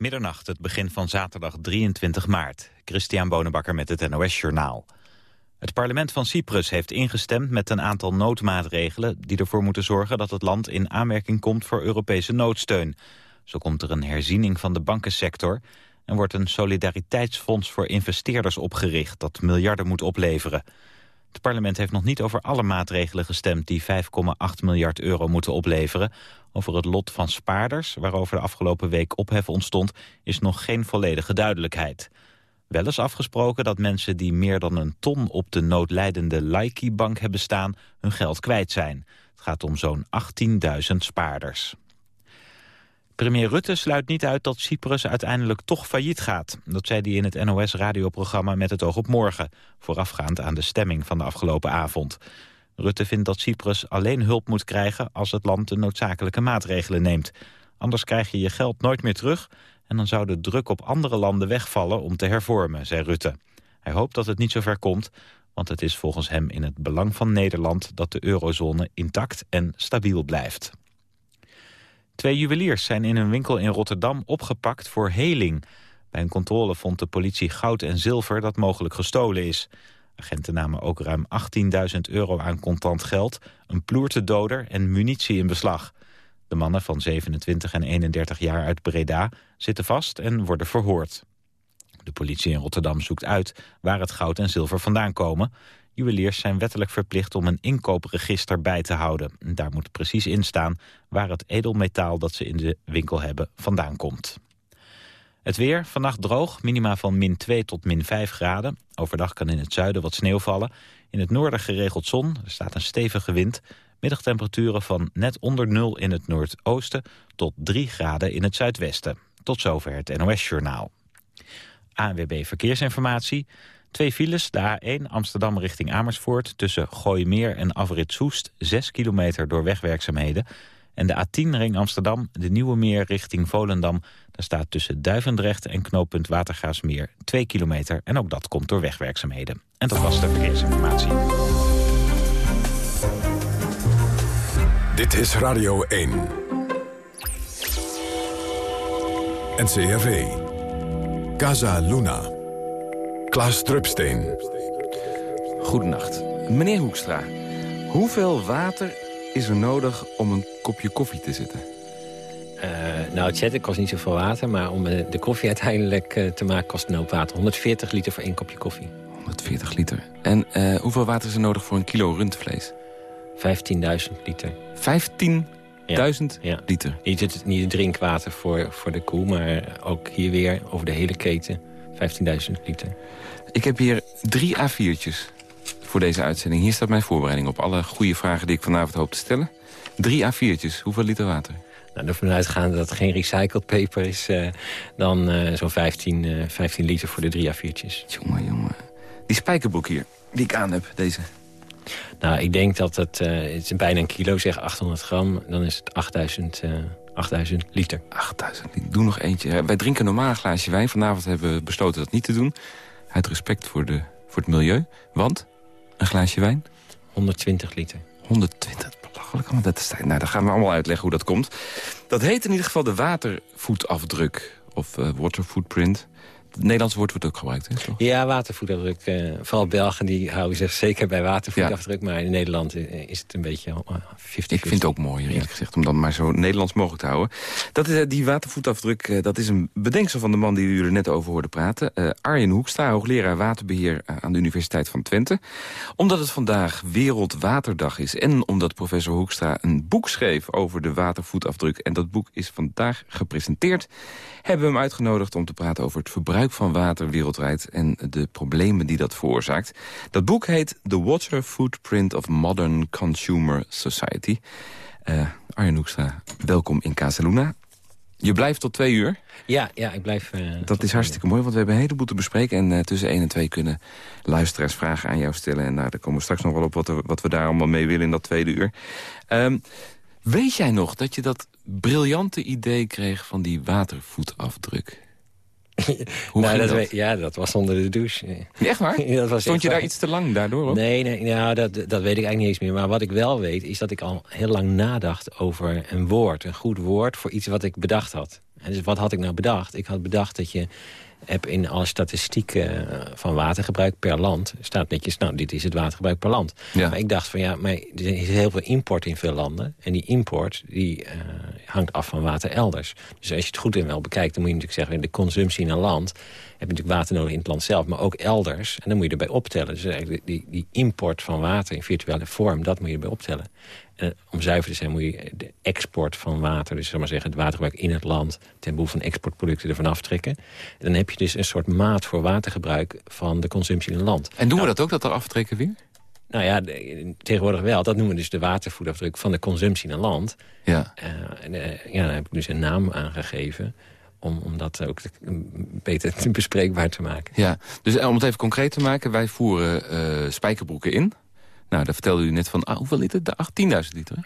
Middernacht, het begin van zaterdag 23 maart. Christian Bonenbakker met het NOS Journaal. Het parlement van Cyprus heeft ingestemd met een aantal noodmaatregelen... die ervoor moeten zorgen dat het land in aanmerking komt voor Europese noodsteun. Zo komt er een herziening van de bankensector... en wordt een solidariteitsfonds voor investeerders opgericht... dat miljarden moet opleveren. Het parlement heeft nog niet over alle maatregelen gestemd... die 5,8 miljard euro moeten opleveren. Over het lot van spaarders, waarover de afgelopen week ophef ontstond... is nog geen volledige duidelijkheid. Wel is afgesproken dat mensen die meer dan een ton... op de noodlijdende Laiki-bank hebben staan, hun geld kwijt zijn. Het gaat om zo'n 18.000 spaarders. Premier Rutte sluit niet uit dat Cyprus uiteindelijk toch failliet gaat. Dat zei hij in het NOS-radioprogramma Met het oog op morgen... voorafgaand aan de stemming van de afgelopen avond. Rutte vindt dat Cyprus alleen hulp moet krijgen... als het land de noodzakelijke maatregelen neemt. Anders krijg je je geld nooit meer terug... en dan zou de druk op andere landen wegvallen om te hervormen, zei Rutte. Hij hoopt dat het niet zover komt... want het is volgens hem in het belang van Nederland... dat de eurozone intact en stabiel blijft. Twee juweliers zijn in een winkel in Rotterdam opgepakt voor heling. Bij een controle vond de politie goud en zilver dat mogelijk gestolen is. Agenten namen ook ruim 18.000 euro aan contant geld, een ploertedoder en munitie in beslag. De mannen van 27 en 31 jaar uit Breda zitten vast en worden verhoord. De politie in Rotterdam zoekt uit waar het goud en zilver vandaan komen. Juweliers zijn wettelijk verplicht om een inkoopregister bij te houden. Daar moet precies in staan waar het edelmetaal dat ze in de winkel hebben vandaan komt. Het weer, vannacht droog, minima van min 2 tot min 5 graden. Overdag kan in het zuiden wat sneeuw vallen. In het noorden geregeld zon, er staat een stevige wind. Middagtemperaturen van net onder nul in het noordoosten... tot 3 graden in het zuidwesten. Tot zover het NOS-journaal. ANWB Verkeersinformatie... Twee files, de A1 Amsterdam richting Amersfoort... tussen Gooimeer en Afrit Soest, 6 kilometer door wegwerkzaamheden. En de A10 ring Amsterdam, de Nieuwe Meer richting Volendam... daar staat tussen Duivendrecht en knooppunt Watergaasmeer 2 kilometer... en ook dat komt door wegwerkzaamheden. En dat was de verkeersinformatie. Dit is Radio 1. NCRV. Casa Luna. Klaas Drupsteen. Goedenacht. Meneer Hoekstra, hoeveel water is er nodig om een kopje koffie te zetten? Uh, nou, het zetten kost niet zoveel water, maar om de koffie uiteindelijk uh, te maken kost een hoop water. 140 liter voor één kopje koffie. 140 liter. En uh, hoeveel water is er nodig voor een kilo rundvlees? 15.000 liter. 15.000 ja. ja. liter? Niet het, niet het drinkwater voor, voor de koe, maar ook hier weer over de hele keten 15.000 liter. Ik heb hier drie A4'tjes voor deze uitzending. Hier staat mijn voorbereiding op. Alle goede vragen die ik vanavond hoop te stellen. Drie A4'tjes. Hoeveel liter water? Nou, ervan uitgaan dat het geen recycled paper is... Uh, dan uh, zo'n 15, uh, 15 liter voor de drie A4'tjes. Jongen, jongen. Die spijkerboek hier, die ik aan heb, deze. Nou, ik denk dat het, uh, het is bijna een kilo, zeg 800 gram. Dan is het 8000 8000 liter. 8000 liter. Doe nog eentje. Wij drinken normaal een glaasje wijn. Vanavond hebben we besloten dat niet te doen. Uit respect voor, de, voor het milieu. Want, een glaasje wijn? 120 liter. 120, belachelijk. Dat is, nou, dan gaan we allemaal uitleggen hoe dat komt. Dat heet in ieder geval de watervoetafdruk. Of uh, water footprint. Het Nederlandse woord wordt ook gebruikt, hè? Toch? Ja, watervoetafdruk. Uh, vooral Belgen die houden zich zeker bij watervoetafdruk. Maar in Nederland eh, is het een beetje 50 Ik vind het ook mooi, eerlijk gezegd, om dan maar zo Nederlands mogelijk te houden. Dat is, die watervoetafdruk, dat is een bedenksel van de man die u er net over hoorde praten. Uh, Arjen Hoekstra, hoogleraar waterbeheer aan de Universiteit van Twente. Omdat het vandaag Wereldwaterdag is en omdat professor Hoekstra een boek schreef over de watervoetafdruk. En dat boek is vandaag gepresenteerd hebben we hem uitgenodigd om te praten over het verbruik van water wereldwijd en de problemen die dat veroorzaakt. Dat boek heet The Water Footprint of Modern Consumer Society. Uh, Arjen Hoekstra, welkom in Casaluna. Je blijft tot twee uur? Ja, ja ik blijf... Uh, dat is hartstikke mooi, want we hebben een heleboel te bespreken. En uh, tussen één en twee kunnen luisteraars vragen aan jou stellen. En nou, daar komen we straks nog wel op wat, er, wat we daar allemaal mee willen in dat tweede uur. Um, weet jij nog dat je dat briljante idee kreeg van die watervoetafdruk. Hoe nou, dat, Ja, dat was onder de douche. Echt waar? dat was Stond je daar iets te lang daardoor op? Nee, nee nou, dat, dat weet ik eigenlijk niet eens meer. Maar wat ik wel weet, is dat ik al heel lang nadacht over een woord. Een goed woord voor iets wat ik bedacht had. En dus wat had ik nou bedacht? Ik had bedacht dat je heb in alle statistieken van watergebruik per land... staat netjes, nou, dit is het watergebruik per land. Ja. Maar ik dacht van ja, maar er is heel veel import in veel landen. En die import die, uh, hangt af van water elders. Dus als je het goed en wel bekijkt, dan moet je natuurlijk zeggen... de consumptie in een land heb je natuurlijk water nodig in het land zelf... maar ook elders. En dan moet je erbij optellen. Dus eigenlijk die, die import van water in virtuele vorm, dat moet je erbij optellen. En om zuiver te zijn moet je de export van water... dus zeg maar zeggen, het watergebruik in het land... ten behoeve van exportproducten ervan aftrekken. En dan heb je dus een soort maat voor watergebruik... van de consumptie in een land. En doen we dat ook, dat er aftrekken weer? Nou ja, tegenwoordig wel. Dat noemen we dus de watervoetafdruk van de consumptie in een land. Ja. Uh, en, uh, ja, daar heb ik dus een naam aangegeven om, om dat ook te, beter te bespreekbaar te maken. Ja, dus om het even concreet te maken, wij voeren spijkerbroeken in. Nou, daar vertelde u net van, ah, hoeveel liter? 10.000 liter?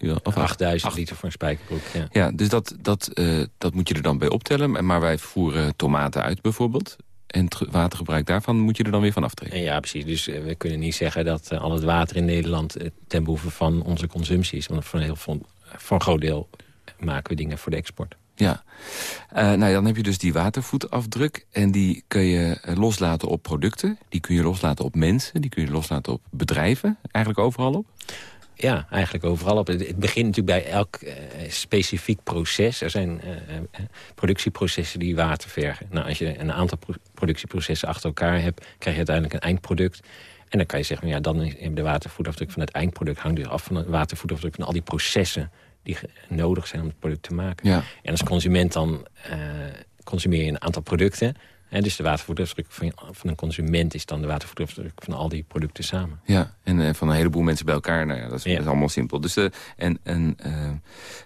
Uh, of 8.000 liter voor een spijkerbroek, ja. Ja, dus dat, dat, uh, dat moet je er dan bij optellen. Maar wij voeren tomaten uit bijvoorbeeld. En het watergebruik daarvan moet je er dan weer van aftrekken. Ja, precies. Dus uh, we kunnen niet zeggen dat al het water in Nederland... ten behoeve van onze consumptie is. Want voor een, heel, voor een groot deel maken we dingen voor de export. Ja, uh, nou dan heb je dus die watervoetafdruk. En die kun je loslaten op producten. Die kun je loslaten op mensen. Die kun je loslaten op bedrijven. Eigenlijk overal op. Ja, eigenlijk overal op. Het begint natuurlijk bij elk uh, specifiek proces. Er zijn productieprocessen die water vergen. Nou, als je een aantal pro productieprocessen achter elkaar hebt... krijg je uiteindelijk een eindproduct. En dan kan je zeggen, ja, dan is de watervoetafdruk van het eindproduct... hangt dus af van de watervoetafdruk van al die processen die nodig zijn om het product te maken. Ja. En als consument dan uh, consumeer je een aantal producten. Hè, dus de watervoetafdruk van, van een consument is dan de watervoetafdruk van al die producten samen. Ja, en uh, van een heleboel mensen bij elkaar. Nou ja, dat, is, ja. dat is allemaal simpel. Dus, uh, en en uh,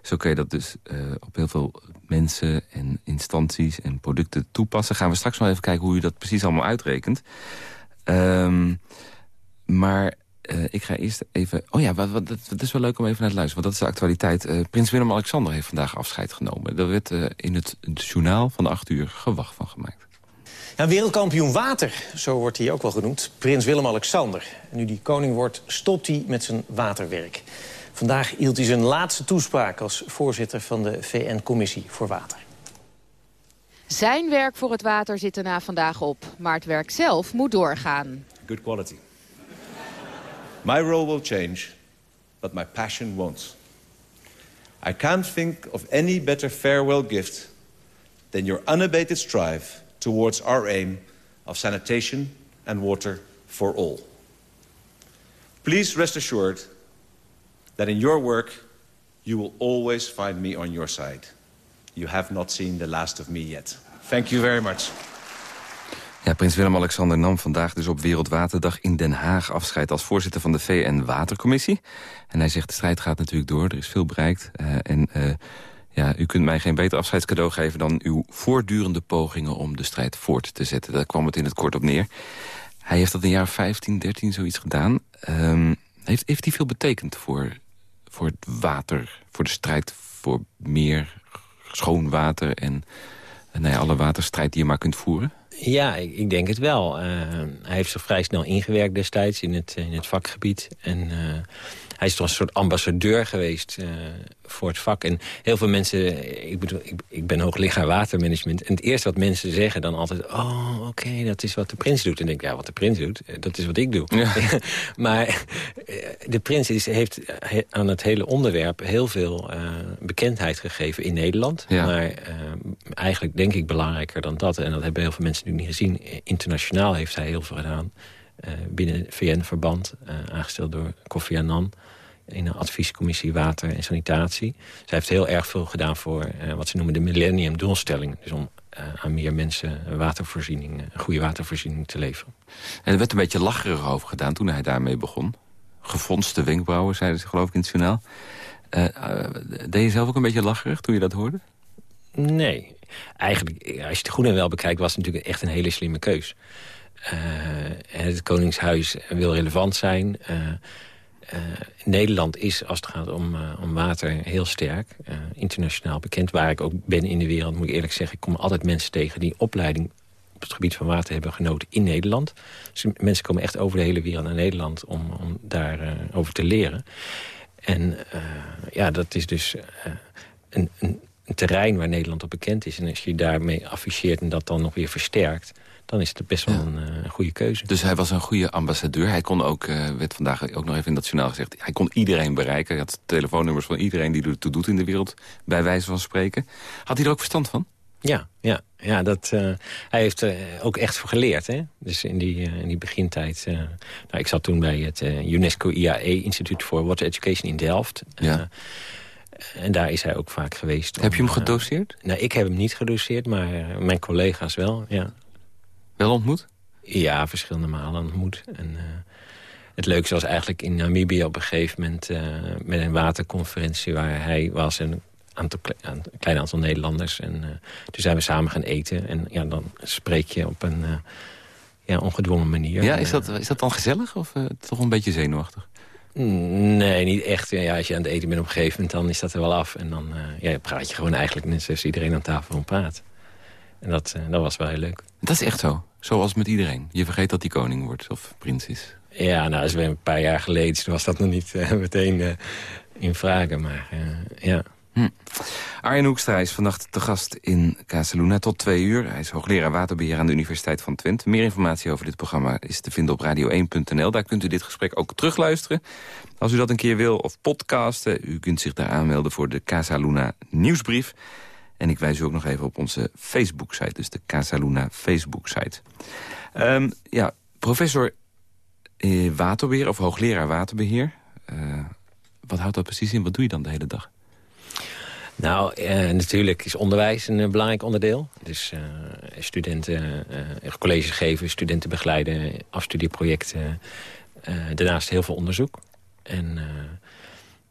zo kun je dat dus op heel veel mensen en instanties en producten toepassen. Gaan we straks nog even kijken hoe je dat precies allemaal uitrekent. Um, maar uh, ik ga eerst even... Oh ja, wat, wat, dat is wel leuk om even naar te luisteren. Want dat is de actualiteit. Uh, Prins Willem-Alexander heeft vandaag afscheid genomen. Daar werd uh, in het, het, journaal van de acht uur gewacht van gemaakt. Ja, wereldkampioen water, zo wordt hij ook wel genoemd. Prins Willem-Alexander. En nu die koning wordt, stopt hij met zijn waterwerk. Vandaag hield hij zijn laatste toespraak als voorzitter van de VN-commissie voor water. Zijn werk voor het water zit er na vandaag op. Maar het werk zelf moet doorgaan. Good quality. My role will change, but my passion won't. I can't think of any better farewell gift than your unabated strive towards our aim of sanitation and water for all. Please rest assured that in your work you will always find me on your side. You have not seen the last of me yet. Thank you very much. Ja, prins Willem-Alexander nam vandaag dus op Wereldwaterdag in Den Haag afscheid als voorzitter van de VN-Watercommissie. En hij zegt de strijd gaat natuurlijk door, er is veel bereikt. Uh, en uh, ja, u kunt mij geen beter afscheidscadeau geven dan uw voortdurende pogingen om de strijd voort te zetten. Daar kwam het in het kort op neer. Hij heeft dat in jaar 15, 13 zoiets gedaan. Um, heeft, heeft hij veel betekend voor, voor het water, voor de strijd voor meer schoon water en nou ja, alle waterstrijd die je maar kunt voeren? Ja, ik, ik denk het wel. Uh, hij heeft zich vrij snel ingewerkt destijds in het, in het vakgebied. En uh, hij is toch een soort ambassadeur geweest uh, voor het vak. En heel veel mensen, ik, bedoel, ik, ik ben hoogleraar watermanagement. En het eerste wat mensen zeggen dan altijd... oh, oké, okay, dat is wat de prins doet. En dan denk ik, ja, wat de prins doet, dat is wat ik doe. Ja. maar de prins is, heeft aan het hele onderwerp heel veel uh, bekendheid gegeven in Nederland. Ja. Maar uh, eigenlijk denk ik belangrijker dan dat. En dat hebben heel veel mensen nu niet gezien. Internationaal heeft hij heel veel gedaan. Uh, binnen VN-verband, aangesteld door Kofi Annan in een adviescommissie water en sanitatie. Zij heeft heel erg veel gedaan voor uh, wat ze noemen de millennium doelstelling. Dus om uh, aan meer mensen watervoorziening, een goede watervoorziening te leveren. En er werd een beetje lacherig over gedaan toen hij daarmee begon. Gefondste wenkbrauwen, zeiden ze geloof ik in het journaal. Deed je zelf ook een beetje lacherig toen je dat hoorde? Nee. Eigenlijk, als je het goed en wel bekijkt, was het natuurlijk echt een hele slimme keus. het Koningshuis wil relevant zijn... Uh, Nederland is, als het gaat om, uh, om water, heel sterk. Uh, internationaal bekend. Waar ik ook ben in de wereld, moet ik eerlijk zeggen... ik kom altijd mensen tegen die opleiding op het gebied van water hebben genoten in Nederland. Dus mensen komen echt over de hele wereld naar Nederland om, om daarover over te leren. En ja, dat is dus een, een een terrein waar Nederland op bekend is. En als je daarmee afficheert en dat dan nog weer versterkt dan is het best wel een uh, goede keuze. Dus hij was een goede ambassadeur. Hij kon ook, uh, werd vandaag ook nog even in dat journaal gezegd... hij kon iedereen bereiken. Hij had telefoonnummers van iedereen die ertoe doet in de wereld... bij wijze van spreken. Had hij er ook verstand van? Ja, ja, ja dat, uh, hij heeft er ook echt voor geleerd. Hè? Dus in die, in die begintijd... nou, ik zat toen bij het UNESCO IAE, Instituut voor Water Education in Delft... Ja. En daar is hij ook vaak geweest. Heb je hem gedoseerd? nou, ik heb hem niet gedoseerd, maar mijn collega's wel, ja. Wel ontmoet? Ja, verschillende malen ontmoet. En, uh, het leukste was eigenlijk in Namibië op een gegeven moment... Uh, met een waterconferentie waar hij was en een, aantal, een klein aantal Nederlanders. En uh, toen zijn we samen gaan eten. En ja, dan spreek je op een ja, ongedwongen manier. Ja, is dat, is dat dan gezellig of toch een beetje zenuwachtig? Nee, niet echt. Ja, als je aan het eten bent op een gegeven moment, dan is dat er wel af. En dan ja, praat je gewoon eigenlijk net zoals iedereen aan tafel om praat. En dat, dat was wel heel leuk. Dat is echt zo? Zoals met iedereen. Je vergeet dat hij koning wordt of prins is. Ja, nou, als we een paar jaar geleden was dat nog niet uh, meteen uh, in vragen. Maar uh, ja. Hm. Arjen Hoekstra is vannacht te gast in Casaluna tot twee uur. Hij is hoogleraar waterbeheer aan de Universiteit van Twente. Meer informatie over dit programma is te vinden op radio1.nl. Daar kunt u dit gesprek ook terugluisteren. Als u dat een keer wil of podcasten, u kunt zich daar aanmelden voor de Casaluna nieuwsbrief. En ik wijs u ook nog even op onze Facebook-site, dus de Casaluna Facebook-site. Um, ja, professor eh, waterbeheer of hoogleraar waterbeheer. Uh, wat houdt dat precies in? Wat doe je dan de hele dag? Nou, eh, natuurlijk is onderwijs een belangrijk onderdeel. Dus studenten, uh, colleges geven, studenten begeleiden, afstudieprojecten. daarnaast heel veel onderzoek. En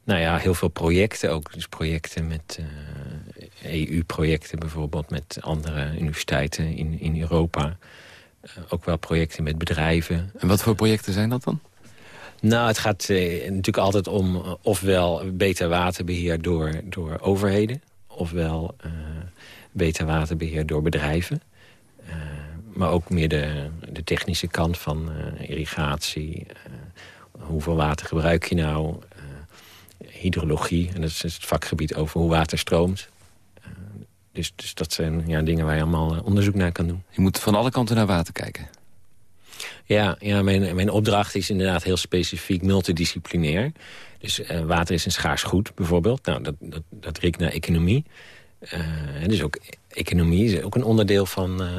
nou ja, heel veel projecten ook. Dus projecten met EU-projecten bijvoorbeeld met andere universiteiten in, in Europa. Uh, ook wel projecten met bedrijven. En wat voor projecten zijn dat dan? Nou, het gaat uh, natuurlijk altijd om uh, ofwel beter waterbeheer door, door overheden... ofwel beter waterbeheer door bedrijven. maar ook meer de, de technische kant van irrigatie. hoeveel water gebruik je nou? hydrologie, en dat is het vakgebied over hoe water stroomt. Dus, dus dat zijn ja, dingen waar je allemaal eh, onderzoek naar kan doen. Je moet van alle kanten naar water kijken. Ja, ja mijn, mijn opdracht is inderdaad heel specifiek multidisciplinair. Dus uh, water is een schaars goed, bijvoorbeeld. Nou, dat, dat, dat riekt naar economie. Uh, dus ook economie is ook een onderdeel van, uh,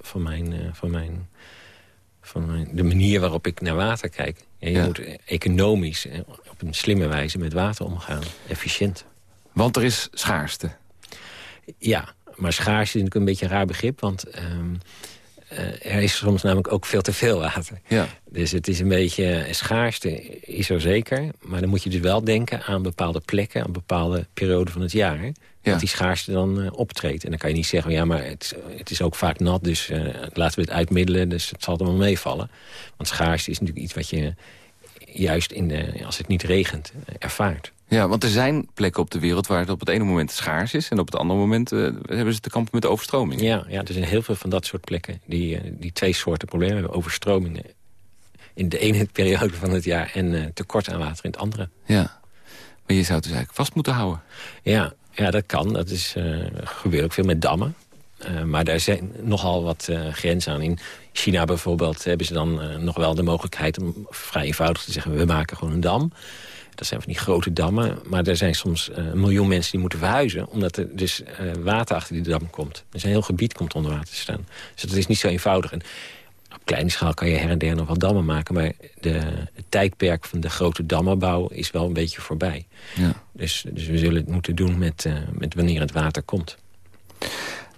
van, mijn, van, mijn, van mijn, de manier waarop ik naar water kijk. Ja, je ja. moet economisch op een slimme wijze met water omgaan. Efficiënt. Want er is schaarste. Ja, maar schaars is natuurlijk een beetje een raar begrip. Want um, uh, er is soms namelijk ook veel te veel water. Ja. Dus het is een beetje... Schaarste is er zeker. Maar dan moet je dus wel denken aan bepaalde plekken... aan bepaalde perioden van het jaar. Ja. Dat die schaarste dan uh, optreedt. En dan kan je niet zeggen... ja, maar het, het is ook vaak nat, dus uh, laten we het uitmiddelen. Dus het zal er wel meevallen. Want schaarste is natuurlijk iets wat je juist in de, als het niet regent ervaart. Ja, want er zijn plekken op de wereld waar het op het ene moment schaars is... en op het andere moment uh, hebben ze te kampen met overstroming. Ja, ja, er zijn heel veel van dat soort plekken die, uh, die twee soorten problemen hebben. Overstromingen in de ene periode van het jaar en uh, tekort aan water in het andere. Ja, maar je zou het dus eigenlijk vast moeten houden. Ja, ja dat kan. Dat is, gebeurt ook veel met dammen. maar daar zijn nogal wat grenzen aan. In China bijvoorbeeld hebben ze dan nog wel de mogelijkheid... om vrij eenvoudig te zeggen, we maken gewoon een dam... Dat zijn van die grote dammen. Maar er zijn soms uh, een miljoen mensen die moeten verhuizen. Omdat er dus uh, water achter die dam komt. Dus een heel gebied komt onder water te staan. Dus dat is niet zo eenvoudig. En op kleine schaal kan je her en der nog wel dammen maken. Maar de, het tijdperk van de grote dammenbouw is wel een beetje voorbij. Ja. Dus, dus we zullen het moeten doen met, uh, met wanneer het water komt.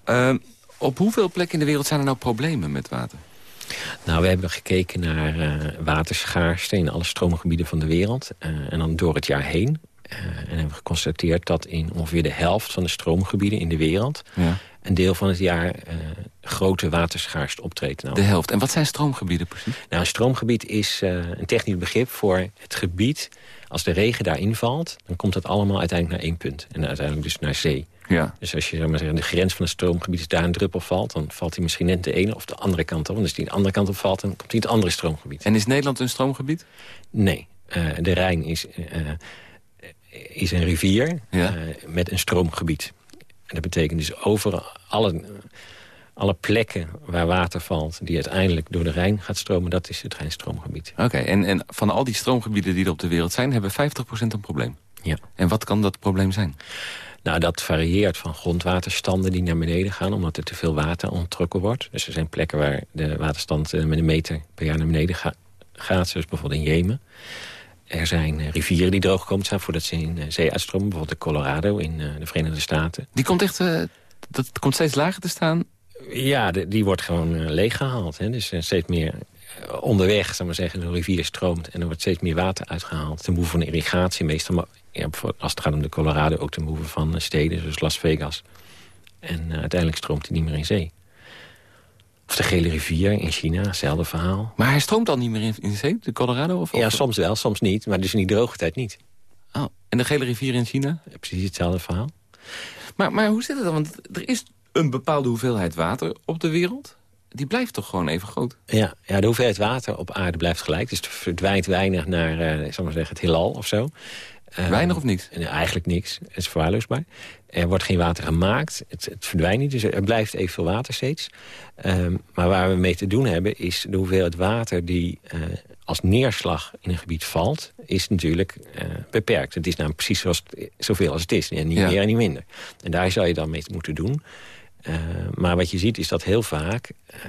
Ehm, op hoeveel plekken in de wereld zijn er nou problemen met water? Nou, we hebben gekeken naar uh, waterschaarste in alle stroomgebieden van de wereld. Uh, en dan door het jaar heen. Uh, en hebben geconstateerd dat in ongeveer de helft van de stroomgebieden in de wereld... Ja. een deel van het jaar grote waterschaarste optreedt. Nou, de helft. En wat zijn stroomgebieden precies? Nou, een stroomgebied is een technisch begrip voor het gebied... als de regen daarin valt, dan komt het allemaal uiteindelijk naar één punt. En uiteindelijk dus naar zee. Ja. Dus als je zeg maar de grens van het stroomgebied is daar een druppel valt... dan valt hij misschien net de ene of de andere kant op. Want als die de andere kant op valt, dan komt hij het andere stroomgebied. En is Nederland een stroomgebied? Nee. Uh, de Rijn is, uh, is een rivier ja. uh, met een stroomgebied. dat betekent dus overal alle, alle plekken waar water valt... die uiteindelijk door de Rijn gaat stromen, dat is het Rijnstroomgebied. Oké, en, en van al die stroomgebieden die er op de wereld zijn... hebben 50% een probleem. Ja. En wat kan dat probleem zijn? Nou, dat varieert van grondwaterstanden die naar beneden gaan... omdat er te veel water onttrokken wordt. Dus er zijn plekken waar de waterstand eh, met een meter per jaar naar beneden gaat. Zoals bijvoorbeeld in Jemen. Er zijn eh, rivieren die droogkomen zijn voordat ze in uh, zee uitstromen. Bijvoorbeeld de Colorado in de Verenigde Staten. Die komt echt dat komt steeds lager te staan? Ja, die wordt gewoon leeggehaald. Hè. Dus steeds meer onderweg, zal maar zeggen, de rivier stroomt... en er wordt steeds meer water uitgehaald. Ten behoeve van irrigatie meestal, maar ja, als het gaat om de Colorado... ook ten behoeve van steden, zoals Las Vegas. En uh, uiteindelijk stroomt hij niet meer in zee. Of de Gele Rivier in China, hetzelfde verhaal. Maar hij stroomt dan niet meer in, in de zee, de Colorado? Of, ja, soms wel, soms niet. Maar dus in die droge tijd niet. Oh, en de Gele Rivier in China? Ja, precies hetzelfde verhaal. Maar, maar hoe zit het dan? Want er is een bepaalde hoeveelheid water op de wereld die blijft toch gewoon even groot? Ja, ja, de hoeveelheid water op aarde blijft gelijk. Dus het verdwijnt weinig naar uh, zal maar zeggen, het heelal of zo. Ehm, weinig of niets? eigenlijk niks. Het is verwaarloosbaar. Er wordt geen water gemaakt. Het, het verdwijnt niet, dus er blijft evenveel water steeds. Um, maar waar we mee te doen hebben, is de hoeveelheid water... die uh, als neerslag in een gebied valt, is natuurlijk uh, beperkt. Het is namelijk precies zoals het, zoveel als het is. En niet meer en niet minder. En daar zou je dan mee moeten doen. Uh, maar wat je ziet is dat heel vaak uh,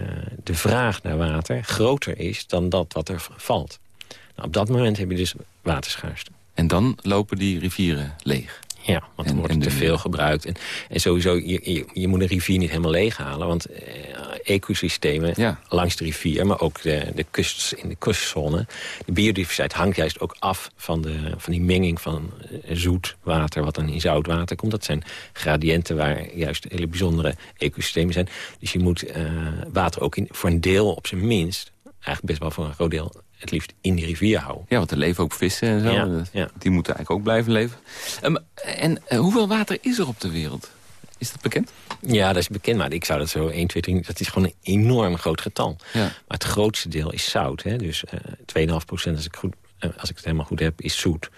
de vraag naar water groter is dan dat wat er valt. Nou, op dat moment heb je dus waterschaarste. En dan lopen die rivieren leeg? Ja, want dan wordt er te veel gebruikt. En, en sowieso, je, je, je, moet een rivier niet helemaal leeghalen. Want eh, ecosystemen langs de rivier, maar ook de, de kust, in de kustzone... de biodiversiteit hangt juist ook af van, de, van die menging van eh, zoet water... wat dan in zout water komt. Dat zijn gradiënten waar juist hele bijzondere ecosystemen zijn. Dus je moet uh, water ook in, voor een deel op zijn minst... eigenlijk best wel voor een groot deel het liefst in die rivier houden. Ja, want er leven ook vissen en zo. Ja, Die moeten eigenlijk ook blijven leven. Um, en uh, hoeveel water is er op de wereld? Is dat bekend? Ja, dat is bekend, maar ik zou dat zo 1, 2, 3... Dat is gewoon een enorm groot getal. Ja. Maar het grootste deel is zout. Hè? Dus uh, 2,5 procent, als, ik goed, uh, als ik het helemaal goed heb, is zoet.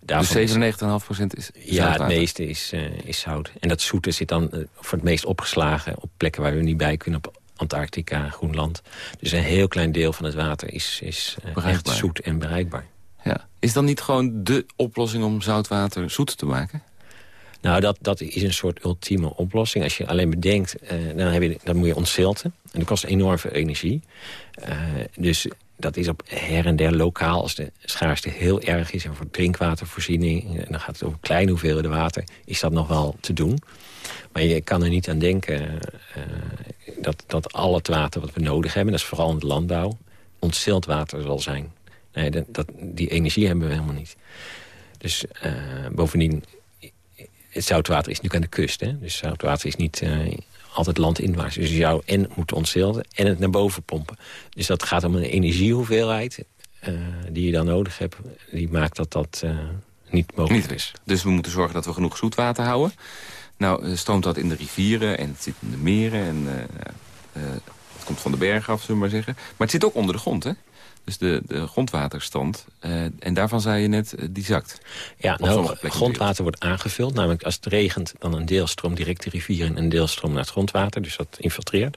Daarvan dus 97,5 procent is Ja, het meeste is, uh, is zout. En dat zoete zit dan voor het meest opgeslagen... op plekken waar we niet bij kunnen, op Antarctica, Groenland. Dus een heel klein deel van het water is, is uh, echt zoet en bereikbaar. Ja. Is dan niet gewoon de oplossing om zoutwater zoet te maken? Nou, dat, dat is een soort ultieme oplossing. Als je alleen bedenkt, uh, dan, heb je, dan moet je ontzilten. En dat kost enorm veel energie. Uh, dus dat is op her en der lokaal, als de schaarste heel erg is... en voor drinkwatervoorziening, en dan gaat het over kleine hoeveelheden water... is dat nog wel te doen. Maar je kan er niet aan denken uh, dat, dat al het water wat we nodig hebben... dat is vooral in de landbouw, ontzild water zal zijn. Nee, dat, die energie hebben we helemaal niet. Dus uh, bovendien, het zoutwater is natuurlijk aan de kust. Hè? Dus zoutwater is niet uh, altijd landinwaarts. Dus je zou en moeten ontzilden en het naar boven pompen. Dus dat gaat om een energiehoeveelheid uh, die je dan nodig hebt. Die maakt dat dat niet mogelijk niet. Dus we moeten zorgen dat we genoeg zoetwater houden. Nou, eh, stroomt dat in de rivieren en het zit in de meren. En, uh, uh, het komt van de bergen af, zullen we maar zeggen. Maar het zit ook onder de grond, hè? Dus de, de grondwaterstand. Uh, en daarvan zei je net, die zakt. Ja, nou, grondwater wordt aangevuld. Namelijk als het regent, dan een deel stroomt direct de rivier in... en een deel stroomt naar het grondwater, dus dat infiltreert.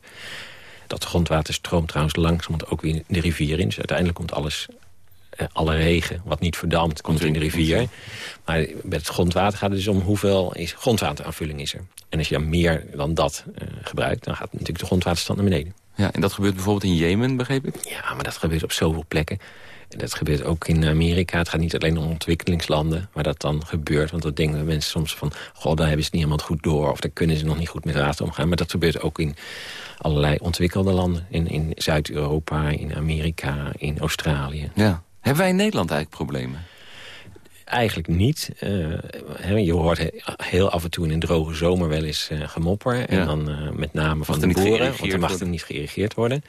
Dat grondwater stroomt trouwens langzaam ook weer de rivier in. Dus uiteindelijk komt alles eh, alle regen, wat niet verdampt, komt in de rivier. Maar met het grondwater gaat het dus om hoeveel is, grondwateraanvulling is er. En als je dan meer dan dat uh, gebruikt, dan gaat natuurlijk de grondwaterstand naar beneden. Ja, en dat gebeurt bijvoorbeeld in Jemen, begreep ik? Ja, maar dat gebeurt op zoveel plekken. En dat gebeurt ook in Amerika. Het gaat niet alleen om ontwikkelingslanden waar dat dan gebeurt. Want dat denken mensen soms van... goh, daar hebben ze niet helemaal goed door... of daar kunnen ze nog niet goed met water omgaan. Maar dat gebeurt ook in allerlei ontwikkelde landen. In, in Zuid-Europa, in Amerika, in Australië. Ja. Hebben wij in Nederland eigenlijk problemen? Eigenlijk niet. Uh, je hoort heel af en toe in een droge zomer wel eens uh, gemopper. En dan uh, met name van de boeren, want er mag er niet geïrrigeerd worden.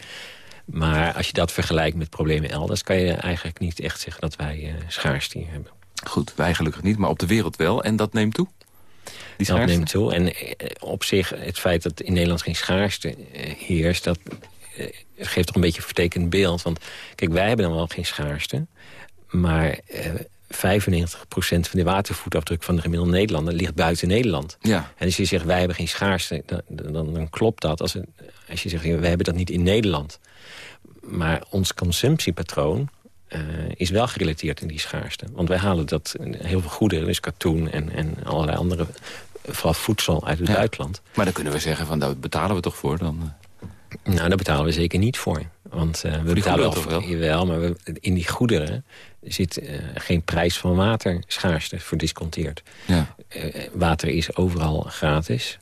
Maar als je dat vergelijkt met problemen elders... kan je eigenlijk niet echt zeggen dat wij schaarste hier hebben. Goed, wij gelukkig niet, maar op de wereld wel. En dat neemt toe? Die dat neemt toe. En op zich, het feit dat in Nederland geen schaarste heerst... dat geeft toch een beetje een vertekend beeld. Want kijk, wij hebben dan wel geen schaarste. Maar uh, 95% van de watervoetafdruk van de gemiddelde Nederlander ligt buiten Nederland. Ja. En als je zegt, wij hebben geen schaarste, dan, dan, dan klopt dat. Als, het, als je zegt, wij hebben dat niet in Nederland. Maar ons consumptiepatroon uh, is wel gerelateerd in die schaarste. Want wij halen dat heel veel goederen, dus katoen en, en allerlei andere... vooral voedsel uit het Ja. buitenland. Maar dan kunnen we zeggen, van, daar betalen we toch voor dan? Nou, daar betalen we zeker niet voor. Want eh, we betalen wel jawel, maar we, in die goederen zit eh, geen prijs van water schaarste verdisconteerd. Ja. Eh, water is overal gratis.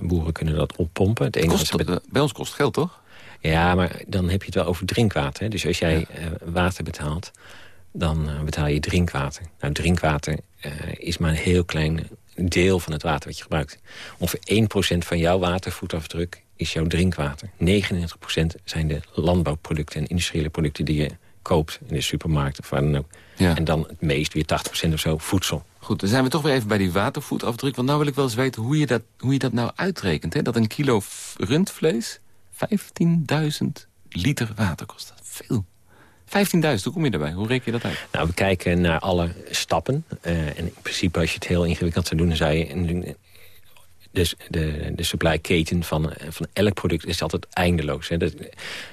Boeren kunnen dat oppompen. Het enige Kost, bij ons kost geld, toch? ja, maar dan heb je het wel over drinkwater. Hè? Dus als jij water betaalt, dan betaal je drinkwater. Nou, drinkwater is maar een heel klein deel van het water wat je gebruikt. Ongeveer 1% van jouw watervoetafdruk is jouw drinkwater. 99% zijn de landbouwproducten en industriële producten die je koopt in de supermarkt of waar dan ook. Ja. En dan het meest, weer 80% of zo, voedsel. Goed, dan zijn we toch weer even bij die watervoetafdruk. Want nou wil ik wel eens weten hoe je dat, hoe je dat nou uitrekent. Hè? Dat een kilo rundvlees 15.000 liter water kost. Dat veel. 15.000, hoe kom je daarbij? Hoe reken je dat uit? Nou, we kijken naar alle stappen. Eh, en in principe, als je het heel ingewikkeld zou doen... dan zou je... een- Dus de, de supply keten van, van elk product is altijd eindeloos. Hè. Dat,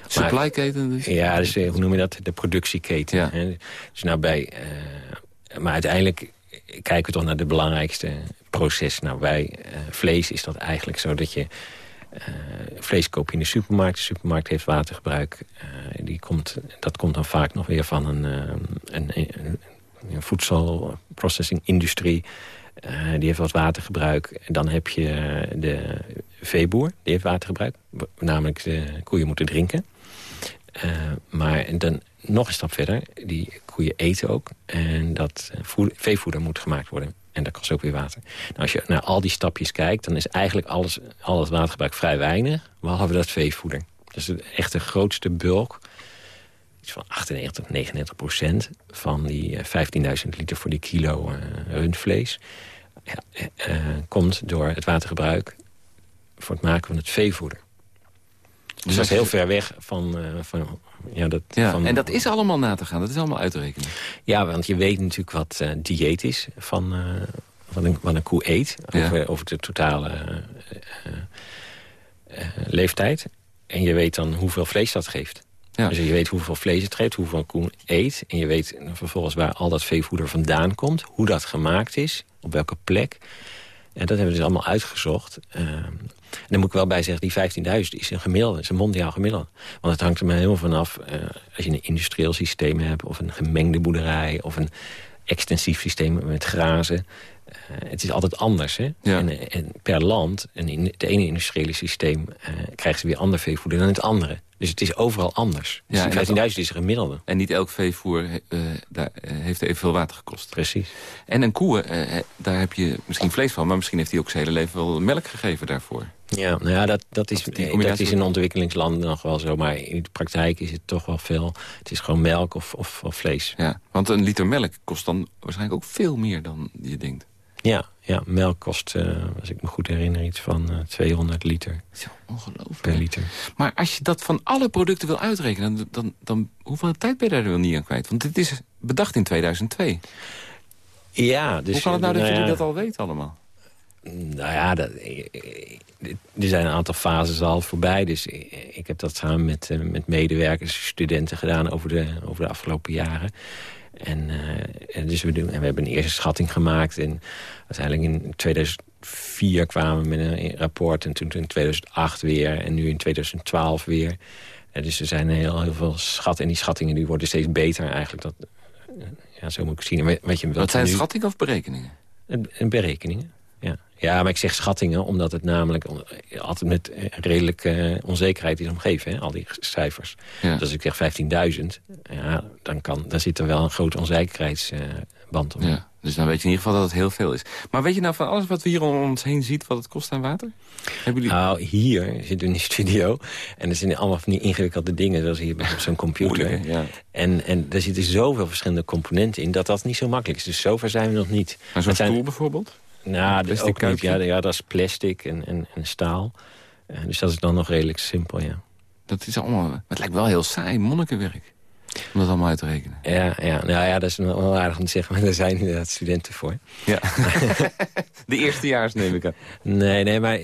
Supply keten dus? Ja, dus, eh, hoe noem je dat? De productieketen. Ja. Hè. Dus nou bij, eh, maar uiteindelijk kijken we toch naar de belangrijkste proces. Nou, bij eh, vlees is dat eigenlijk zo dat je... vlees koop je in de supermarkt. De supermarkt heeft watergebruik. Die komt, dat komt dan vaak nog weer van een, een, een, een voedselprocessing-industrie. Eh, die heeft wat watergebruik. Dan heb je de veeboer, die heeft watergebruik. Namelijk de koeien moeten drinken. Eh, maar dan nog een stap verder. Die koeien eten ook. En dat eh, veevoeder moet gemaakt worden. En dat kost ook weer water. Nou, als je naar al die stapjes kijkt... dan is eigenlijk alles, al het watergebruik vrij weinig. Behalve dat veevoeder. Dat is echt de grootste bulk. Iets van 98, 99 procent van die eh, 15.000 liter voor die kilo eh, rundvlees... Eh, eh, komt door het watergebruik voor het maken van het veevoeder. Dus dat is heel ver weg van... eh, van ja, dat, Ja, van, en dat is allemaal na te gaan. Dat is allemaal uit te rekenen. Ja, want je weet natuurlijk wat eh, dieet is van, eh, wat, een, wat een koe eet. Ja. Over, over de totale eh, eh, eh, leeftijd. En je weet dan hoeveel vlees dat geeft. Dus je weet hoeveel vlees het geeft, hoeveel een koe eet. En je weet vervolgens waar al dat veevoeder vandaan komt. Hoe dat gemaakt is, op welke plek. En dat hebben we dus allemaal uitgezocht. Ehm, en dan moet ik wel bij zeggen, die 15.000 is een gemiddelde, is een mondiaal gemiddelde. Want het hangt er maar helemaal vanaf eh als je een industrieel systeem hebt... of een gemengde boerderij, of een extensief systeem met grazen. Eh, het is altijd anders. Hè? Ja. En, en per land, en in het ene industriële systeem... eh krijgen ze weer ander veevoeder dan het andere. Dus het is overal anders. Dus Ja, en dat- die 15.000 is een gemiddelde. En niet elk veevoer eh, daar, eh, heeft evenveel water gekost. Precies. En een koe, eh, eh, daar heb je misschien vlees van... maar misschien heeft hij ook zijn hele leven wel melk gegeven daarvoor. Ja, nou ja, dat, dat, is, eh, dat is in ontwikkelingslanden nog wel zo. Maar in de praktijk is het toch wel veel. Het is gewoon melk of, of, of vlees. Ja, want een liter melk kost dan waarschijnlijk ook veel meer dan je denkt. Ja, ja melk kost, eh, als ik me goed herinner, iets van eh 200 liter Zo, ongelooflijk. per liter. Maar als je dat van alle producten wil uitrekenen... dan, dan, dan hoeveel tijd ben je daar wel niet aan kwijt? Want dit is bedacht in 2002. Ja, dus... Hoe kan het nou dat ja, jullie dat al weten allemaal? Nou ja, dat, eh, eh, er zijn een aantal fases al voorbij. Dus eh, ik heb dat samen met, eh, met medewerkers, studenten gedaan over de, over de afgelopen jaren. En, eh, en dus we, doen, en we hebben een eerste schatting gemaakt. En uiteindelijk in 2004 kwamen we met een rapport. En toen in 2008 weer. En nu in 2012 weer. En dus er zijn heel, heel veel schatten. En die schattingen die worden steeds beter eigenlijk. Dat, eh, ja, zo moet ik zien. Weet je, Wat zijn nu, schattingen of berekeningen? en, en berekeningen, ja. Ja, maar ik zeg schattingen, omdat het namelijk altijd met eh, redelijke eh, onzekerheid is omgeven, hè, al die cijfers. Ja. Dus als ik zeg 15.000, ja, dan, kan, dan zit er wel een grote onzekerheidsband om. Ja, dus dan weet je in ieder geval dat het heel veel is. Maar weet je nou van alles wat we hier om ons heen ziet... wat het kost aan water? Hebben jullie... Nou, hier zitten we in de studio. En er zijn allemaal van die ingewikkelde dingen, zoals hier bij zo'n computer. Moeilijk? Ja. En, en er zitten zoveel verschillende componenten in, dat dat niet zo makkelijk is. Dus zover zijn we nog niet. Maar zo'n zijn- stoel bijvoorbeeld? Nou, dat Plastic ook niet. Ja, ja, dat is plastic en, en, en staal. Eh, dus dat is dan nog redelijk simpel, ja. Dat is allemaal... Het lijkt wel heel saai monnikenwerk. Om dat allemaal uit te rekenen. Ja, ja, nou ja, dat is wel aardig om te zeggen, maar daar zijn inderdaad studenten voor. Ja. de eerstejaars neem ik aan. Nee, nee, maar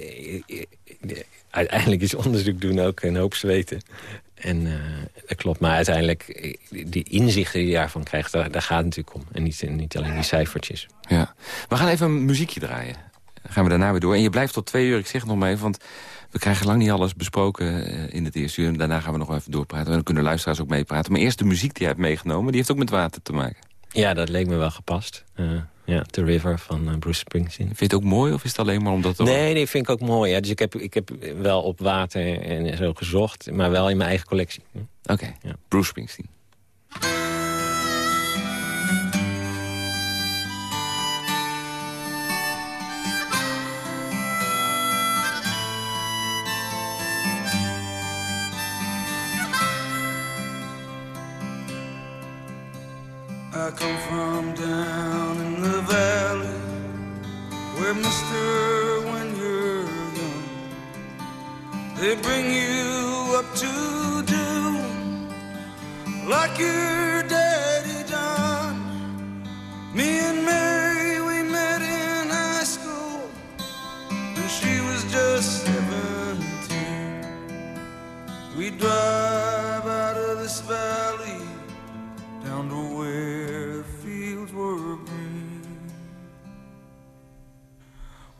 uiteindelijk is onderzoek doen ook een hoop zweten. En uh, dat klopt, maar uiteindelijk, die inzichten die je daarvan krijgt, daar, daar gaat het natuurlijk om. En niet, niet alleen die cijfertjes. Ja. We gaan even een muziekje draaien. Dan gaan we daarna weer door. En je blijft tot twee uur, ik zeg het nog maar even, want we krijgen lang niet alles besproken eh, in het eerste uur. En daarna gaan we nog even doorpraten. En dan kunnen luisteraars ook meepraten. Maar eerst de muziek die je hebt meegenomen, die heeft ook met water te maken. Ja, dat leek me wel gepast. Uh, ja, The River van uh, Bruce Springsteen. Vind je het ook mooi of is het alleen maar omdat... Het nee, nee, vind ik ook mooi. Ja. Dus ik heb, ik heb wel op water en zo gezocht, maar wel in mijn eigen collectie. Oké, ja. Bruce Springsteen. I come from They bring you up to do Like your daddy done Me and Mary we met in high school When she was just seventeen We drive out of this valley down to where the fields were green.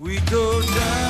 We go down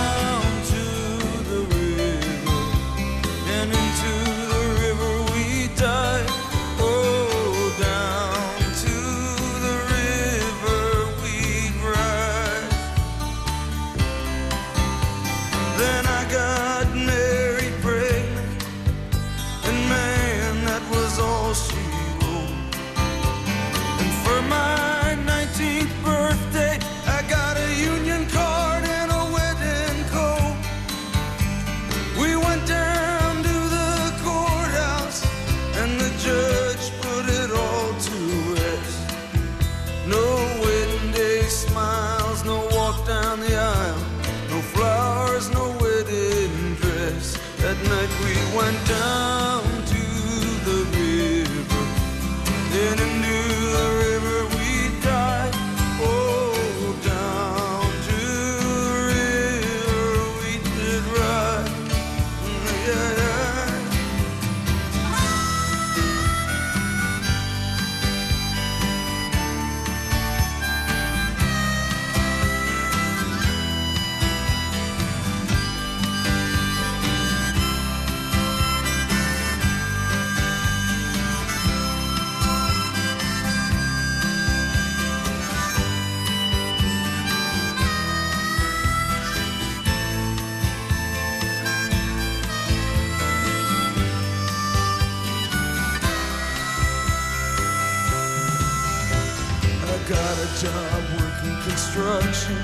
got a job working construction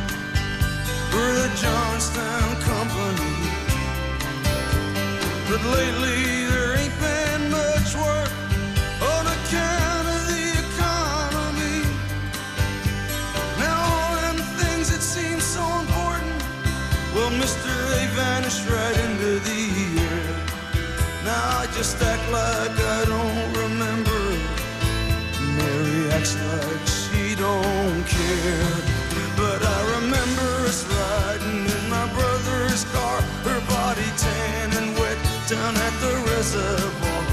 for the Johnstown Company. But lately there ain't been much work on account of the economy. Now all them things that seem so important, well, Mister, they vanished right into the air. Now I just act like I don't remember. Mary acts like don't care. But I remember us riding in my brother's car, her body tan and wet down at the reservoir.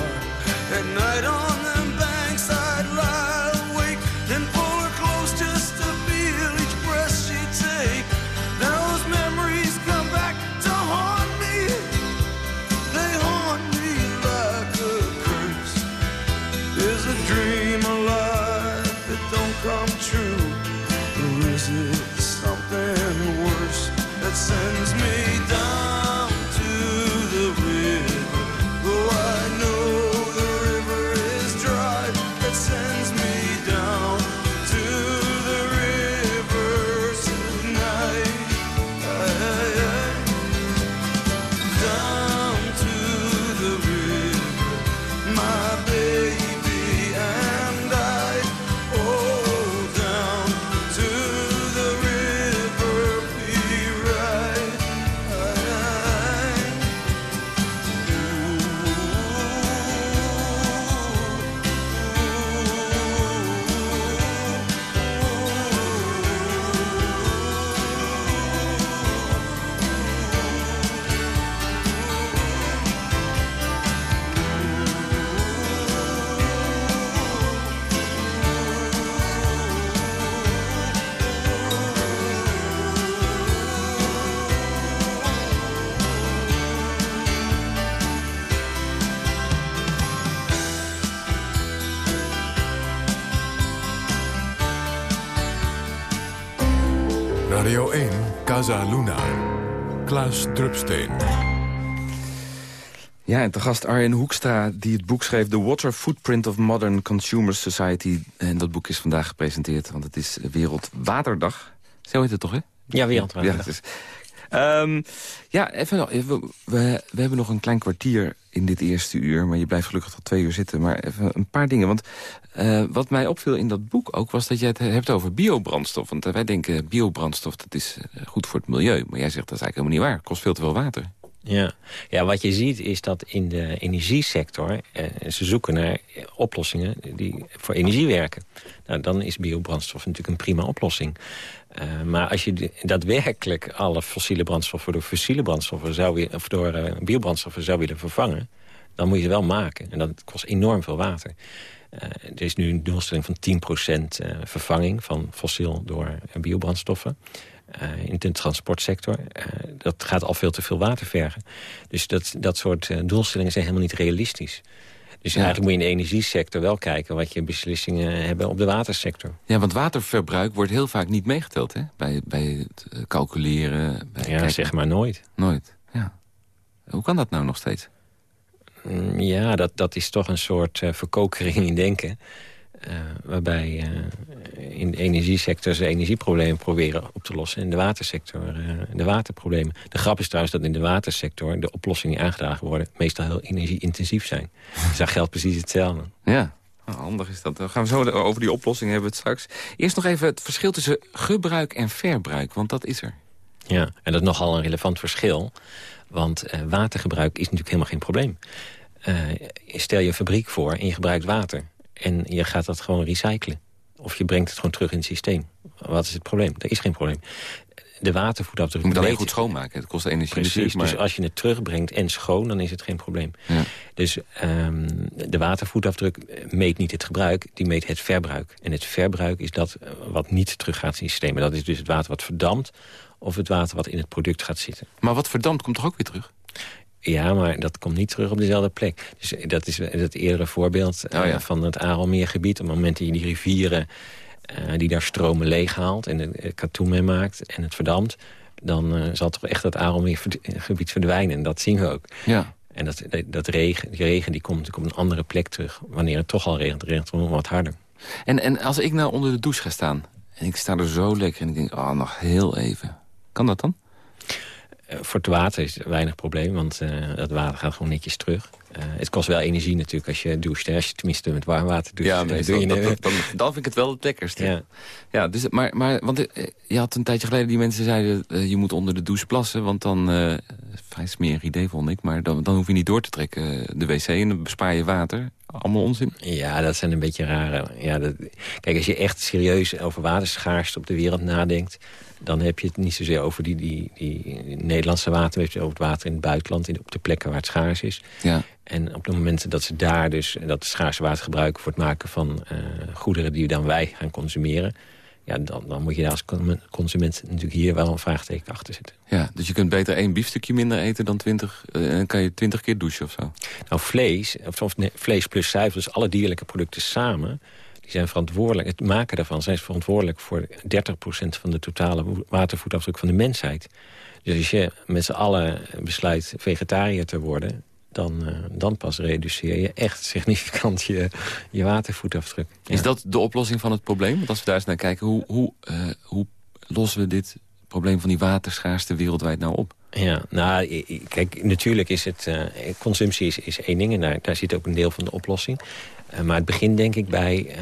At night on Radio 1, Casa Luna. Klaas Drupsteen. Ja, en te gast Arjen Hoekstra, die het boek schreef... The Water Footprint of Modern Consumer Society. En dat boek is vandaag gepresenteerd, want het is Wereldwaterdag. Zo heet het toch, hè? Ja, Wereldwaterdag. Ja, is, um, ja even, nog, we, we, we, hebben nog een klein kwartier in dit eerste uur... maar je blijft gelukkig tot twee uur zitten. Maar even een paar dingen, want uh, wat mij opviel in dat boek ook... was dat je het hebt over biobrandstof. Want wij denken biobrandstof, dat is goed voor het milieu. Maar jij zegt, dat is eigenlijk helemaal niet waar. Het kost veel te veel water. Ja. ja, wat je ziet is dat in de energiesector... Eh, ze zoeken naar oplossingen die voor energie werken. Nou, dan is biobrandstof natuurlijk een prima oplossing. Uh, maar als je daadwerkelijk alle fossiele brandstoffen... door fossiele brandstoffen zou, of door uh, biobrandstoffen zou willen vervangen... dan moet je ze wel maken. En dat kost enorm veel water. Uh, er is nu een doelstelling van 10% vervanging van fossiel door biobrandstoffen. Uh, in de transportsector. Uh, dat gaat al veel te veel water vergen. Dus dat, dat soort uh, doelstellingen zijn helemaal niet realistisch. Dus ja. eigenlijk moet je in de energiesector wel kijken... wat je beslissingen hebben op de watersector. Ja, want waterverbruik wordt heel vaak niet meegeteld hè? Bij, bij het calculeren. Bij ja, kijken. zeg maar nooit. Nooit, ja. Hoe kan dat nou nog steeds? Mm, ja, dat, dat is toch een soort verkokering in denken... Uh, waarbij uh, in de energiesector ze energieproblemen proberen op te lossen. In de watersector uh, de waterproblemen. De grap is trouwens dat in de watersector de oplossingen die aangedragen worden... meestal heel energieintensief zijn. dus daar geldt precies hetzelfde. Ja, oh, handig is dat. Dan gaan we zo over die oplossingen hebben het straks. Eerst nog even het verschil tussen gebruik en verbruik, want dat is er. Ja, en dat is nogal een relevant verschil. Want watergebruik is natuurlijk helemaal geen probleem. stel je een fabriek voor en je gebruikt water en je gaat dat gewoon recyclen. Of je brengt het gewoon terug in het systeem. Wat is het probleem? Er is geen probleem. De watervoetafdruk... Je moet alleen goed schoonmaken. Het kost energie Precies, maar... dus als je het terugbrengt en schoon, dan is het geen probleem. Ja. Dus um, de watervoetafdruk meet niet het gebruik, die meet het verbruik. En het verbruik is dat wat niet teruggaat in het systeem. En dat is dus het water wat verdampt of het water wat in het product gaat zitten. Maar wat verdampt komt toch ook weer terug? Ja, maar dat komt niet terug op dezelfde plek. Dus dat is het eerdere voorbeeld oh, ja. uh, van het Arelmeergebied. Op het moment dat je die rivieren uh, die daar stromen leeghaalt... en het katoen mee maakt en het verdampt... dan uh, zal toch echt dat Arelmeergebied verdwijnen. En dat zien we ook. Ja. En dat, dat regen, die regen die komt natuurlijk op een andere plek terug. Wanneer het toch al regent, regent het wat harder. En, en als ik nou onder de douche ga staan... en ik sta er zo lekker en ik denk, oh, nog heel even. Kan dat dan? Uh, voor het water is het weinig probleem, want uh, dat water gaat gewoon netjes terug. Uh, het kost wel energie natuurlijk als je doucht. Als je tenminste met warm water doucht. Ja, meestal, doe je dat, dan, dan vind ik het wel het lekkerste. Ja. Ja, dus, maar, maar want je had een tijdje geleden die mensen zeiden... je moet onder de douche plassen, want dan... vrij smerig idee vond ik, maar dan, dan hoef je niet door te trekken de wc... en dan bespaar je water. Allemaal onzin? Ja, dat zijn een beetje rare... Ja, dat, kijk, als je echt serieus over waterschaarste op de wereld nadenkt dan heb je het niet zozeer over die, die, die Nederlandse water... maar over het water in het buitenland, in, op de plekken waar het schaars is. Ja. En op de momenten dat ze daar dus dat schaarse water gebruiken... voor het maken van uh, goederen die dan wij gaan consumeren... Ja, dan, dan moet je daar als consument natuurlijk hier wel een vraagteken achter zetten. Ja, dus je kunt beter één biefstukje minder eten dan twintig... en uh, dan kan je twintig keer douchen of zo. Nou, vlees, of, of nee, vlees plus zuivel, dus alle dierlijke producten samen die zijn verantwoordelijk, het maken daarvan zijn verantwoordelijk voor 30% van de totale watervoetafdruk van de mensheid. Dus als je met z'n allen besluit vegetariër te worden, dan, uh, dan pas reduceer je echt significant je, je watervoetafdruk. Ja. Is dat de oplossing van het probleem? Want als we daar eens naar kijken, hoe, hoe, uh, hoe lossen we dit probleem van die waterschaarste wereldwijd nou op? Ja, nou, kijk, natuurlijk is het... Uh, consumptie is, is één ding en daar, daar zit ook een deel van de oplossing. Uh, maar het begint denk ik bij uh,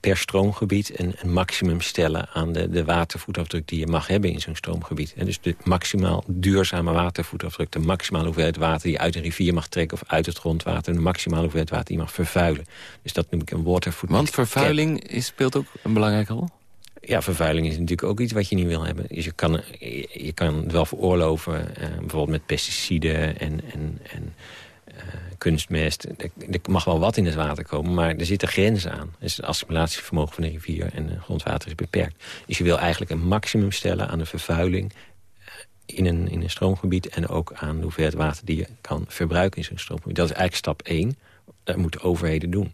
per stroomgebied een, een, maximum stellen... aan de, de watervoetafdruk die je mag hebben in zo'n stroomgebied. En dus de maximaal duurzame watervoetafdruk... de maximale hoeveelheid water die je uit een rivier mag trekken... of uit het grondwater, de maximale hoeveelheid water die je mag vervuilen. Dus dat noem ik een watervoet. Want vervuiling is, speelt ook een belangrijke rol? Ja, vervuiling is natuurlijk ook iets wat je niet wil hebben. Dus je kan, je kan het wel veroorloven, uh, bijvoorbeeld met pesticiden en... en, en kunstmest. Er, mag wel wat in het water komen, maar er zitten grenzen aan. Dus het assimilatievermogen van de rivier en grondwater is beperkt. Dus je wil eigenlijk een maximum stellen aan de vervuiling in een, in een stroomgebied... en ook aan de hoeveelheid water die je kan verbruiken in zo'n stroomgebied. Dat is eigenlijk stap 1. Dat moeten overheden doen.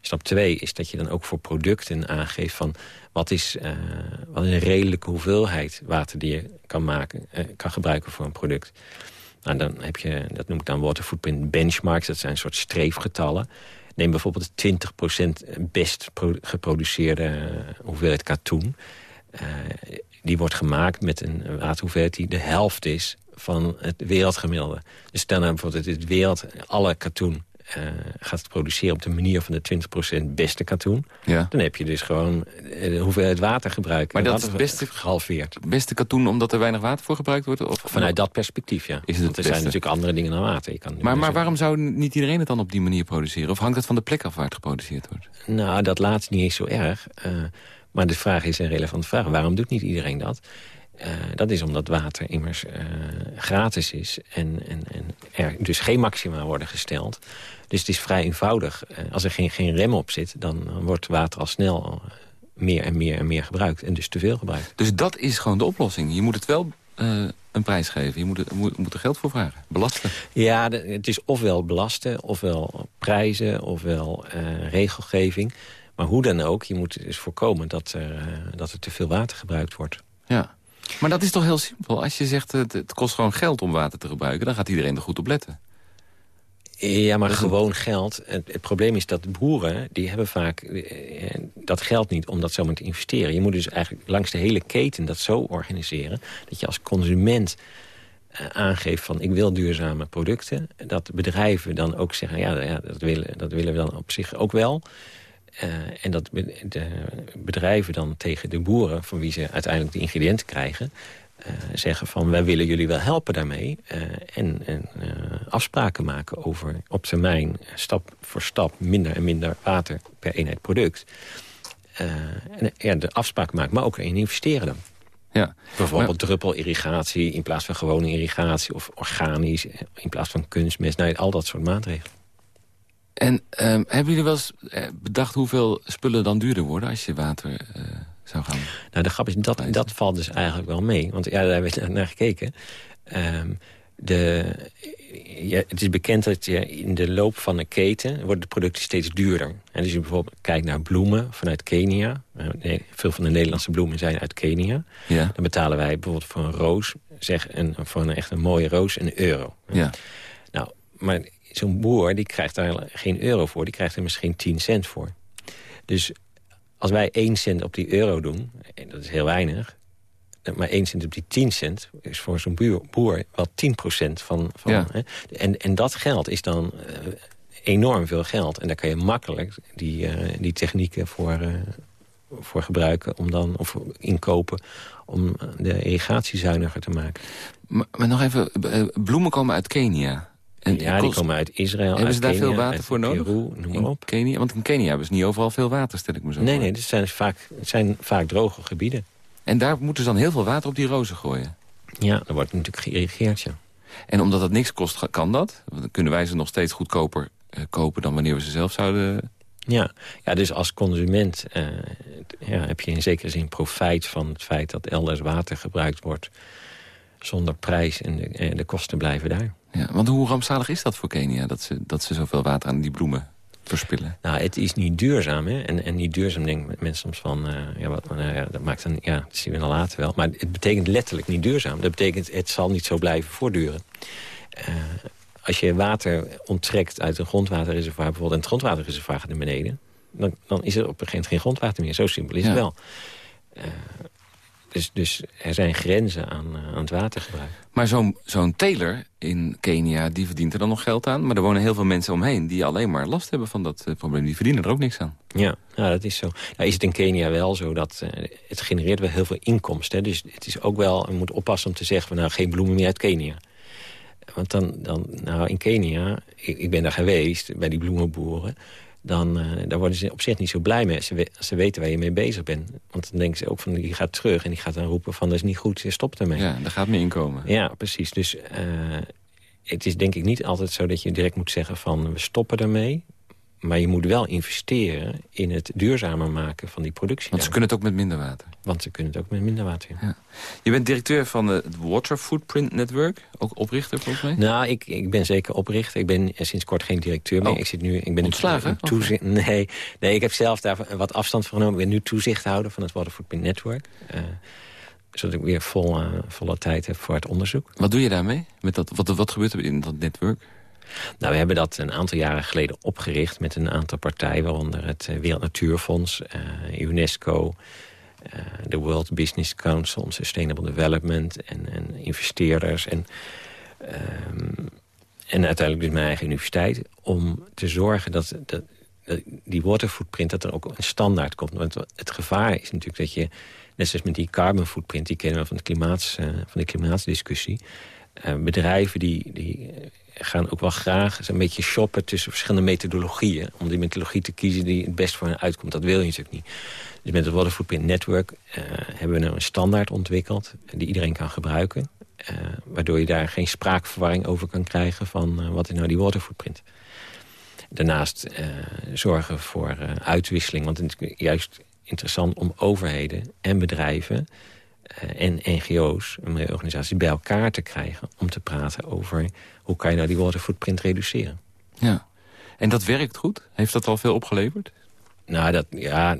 Stap 2 is dat je dan ook voor producten aangeeft van... wat is, uh, wat een redelijke hoeveelheid water die je kan, maken, kan gebruiken voor een product. Nou, dan heb je, dat noem ik dan water footprint benchmarks. Dat zijn een soort streefgetallen. Neem bijvoorbeeld 20% best geproduceerde hoeveelheid katoen. Uh, die wordt gemaakt met een waterhoeveelheid die de helft is van het wereldgemiddelde. Dus stel nou bijvoorbeeld het wereld, alle katoen uh, gaat produceren op de manier van de 20% beste katoen... Ja. dan heb je dus gewoon uh, hoeveelheid water gebruikt. Maar dat is het beste, gehalveerd. beste katoen omdat er weinig water voor gebruikt wordt? Of? Vanuit dat perspectief, ja. Is het Want er zijn natuurlijk andere dingen dan water. Je kan maar maar waarom zou niet iedereen het dan op die manier produceren? Of hangt het van de plek af waar het geproduceerd wordt? Nou, dat laat niet eens zo erg. Uh, maar de vraag is een relevante vraag. Waarom doet niet iedereen dat? Uh, dat is omdat water immers uh, gratis is en, en, en er dus geen maxima worden gesteld. Dus het is vrij eenvoudig. Uh, als er geen, geen rem op zit, dan wordt water al snel meer en meer en meer gebruikt. En dus te veel gebruikt. Dus dat is gewoon de oplossing. Je moet het wel een prijs geven. Je moet, er, moet, er geld voor vragen. Belasten. Ja, de, het is ofwel belasten, ofwel prijzen, ofwel regelgeving. Maar hoe dan ook, je moet dus voorkomen dat er, dat er te veel water gebruikt wordt. Ja. Maar dat is toch heel simpel? Als je zegt het, het kost gewoon geld om water te gebruiken... dan gaat iedereen er goed op letten. Ja, maar gewoon geld. Het, het, probleem is dat boeren, die hebben vaak eh, dat geld niet om dat zomaar te investeren. Je moet dus eigenlijk langs de hele keten dat zo organiseren... dat je als consument uh, aangeeft van ik wil duurzame producten. Dat bedrijven dan ook zeggen, ja, ja dat, willen, dat willen we dan op zich ook wel... Uh, en dat de bedrijven dan tegen de boeren... van wie ze uiteindelijk de ingrediënten krijgen... Uh, zeggen van wij willen jullie wel helpen daarmee. Uh, en en afspraken maken over op termijn stap voor stap... minder en minder water per eenheid product. en ja, de afspraken maken, maar ook in investeren dan. Ja. Bijvoorbeeld maar... druppelirrigatie in plaats van gewone irrigatie... of organisch in plaats van kunstmest. Nou, al dat soort maatregelen. En um, hebben jullie wel eens eh, bedacht hoeveel spullen dan duurder worden... als je water uh, zou gaan Nou, de grap is, dat, dat valt dus eigenlijk wel mee. Want ja, daar hebben we naar gekeken. Um, de, ja, het is bekend dat je in de loop van een keten... worden de producten steeds duurder. En als je bijvoorbeeld kijkt naar bloemen vanuit Kenia... Nee, veel van de Nederlandse bloemen zijn uit Kenia... Ja. dan betalen wij bijvoorbeeld voor een roos... zeg een, voor een echt een mooie roos een euro. Ja. Nou, maar zo'n boer die krijgt daar geen euro voor. Die krijgt er misschien 10 cent voor. Dus als wij 1 cent op die euro doen, en dat is heel weinig... maar 1 cent op die 10 cent is voor zo'n boer, wel 10 procent van... van ja. hè? En, en dat geld is dan uh, enorm veel geld. En daar kan je makkelijk die, uh, die technieken voor, uh, voor gebruiken... Om dan, of inkopen om de irrigatie zuiniger te maken. Maar, maar nog even, bloemen komen uit Kenia... En ja, die komen uit Israël, Hebben ze daar Kenia, veel water voor nodig? Peru, noem maar op. Kenia? Want in Kenia hebben ze niet overal veel water, stel ik me zo Nee, voor. nee, het zijn, vaak, het zijn vaak droge gebieden. En daar moeten ze dan heel veel water op die rozen gooien? Ja, dan wordt natuurlijk geïrrigeerd, ja. En omdat dat niks kost, kan dat? Dan kunnen wij ze nog steeds goedkoper uh, kopen dan wanneer we ze zelf zouden... Ja, ja dus als consument uh, ja, heb je in zekere zin profijt van het feit dat elders water gebruikt wordt zonder prijs en de, en de kosten blijven daar. Ja, want hoe rampzalig is dat voor Kenia, dat ze, dat ze zoveel water aan die bloemen verspillen? Nou, het is niet duurzaam, hè. En, en niet duurzaam denken mensen soms van, uh, ja, wat, nou ja, dat maakt dan, ja, dat zien we dan later wel. Maar het betekent letterlijk niet duurzaam. Dat betekent, het zal niet zo blijven voortduren. Uh, als je water onttrekt uit een grondwaterreservoir, bijvoorbeeld een grondwaterreservoir gaat naar beneden, dan, dan is er op een gegeven moment geen grondwater meer. Zo simpel is ja. het wel. Dus, dus er zijn grenzen aan, uh, aan het watergebruik. Maar zo'n zo'n teler in Kenia, die verdient er dan nog geld aan. Maar er wonen heel veel mensen omheen die alleen maar last hebben van dat uh, probleem. Die verdienen er ook niks aan. Ja, nou, dat is zo. Nou is het in Kenia wel zo dat uh, het genereert wel heel veel inkomsten. Hè? Dus het is ook wel, je moet oppassen om te zeggen... Van, nou, geen bloemen meer uit Kenia. Want dan, dan nou, in Kenia, ik, ik ben daar geweest bij die bloemenboeren dan uh, daar worden ze op zich niet zo blij mee als ze, als ze, weten waar je mee bezig bent. Want dan denken ze ook van, die gaat terug en die gaat dan roepen van, dat is niet goed, stop ermee. Ja, daar gaat meer inkomen. Ja, precies. Dus uh, het is denk ik niet altijd zo dat je direct moet zeggen van, we stoppen ermee. Maar je moet wel investeren in het duurzamer maken van die productie. Want ze kunnen het ook met minder water. Want ze kunnen het ook met minder water. Ja. Je bent directeur van het Water Footprint Network. Ook oprichter volgens mij? Nou, ik, ik ben zeker oprichter. Ik ben sinds kort geen directeur meer. Oh. Ik zit nu, ik ben Ontslagen? toezicht. Nee, nee, ik heb zelf daar wat afstand van genomen. Ik ben nu toezichthouder van het Water Footprint Network. Uh, zodat ik weer vol, uh, volle tijd heb voor het onderzoek. Wat doe je daarmee? Met dat, wat, wat gebeurt er in dat netwerk? Nou, we hebben dat een aantal jaren geleden opgericht met een aantal partijen... waaronder het Wereld Natuurfonds, uh, UNESCO, uh, de World Business Council... Sustainable Development en, en investeerders... En, um, en uiteindelijk dus mijn eigen universiteit... om te zorgen dat, dat, die waterfootprint, dat er ook een standaard komt. Want het gevaar is natuurlijk dat je... net zoals met die carbon footprint, die kennen we van de, klimaats, van de klimaatsdiscussie... Bedrijven die, die gaan ook wel graag een beetje shoppen tussen verschillende methodologieën. Om die methodologie te kiezen die het best voor hen uitkomt. Dat wil je natuurlijk niet. Dus met het Water Footprint Network uh, hebben we nou een standaard ontwikkeld... die iedereen kan gebruiken. Uh, waardoor je daar geen spraakverwarring over kan krijgen... van uh, wat is nou die water footprint. Daarnaast zorgen voor uitwisseling. Want het is juist interessant om overheden en bedrijven en NGO's, organisaties, bij elkaar te krijgen... om te praten over hoe kan je nou die waterfootprint reduceren. Ja, en dat werkt goed? Heeft dat al veel opgeleverd? Nou, dat, ja,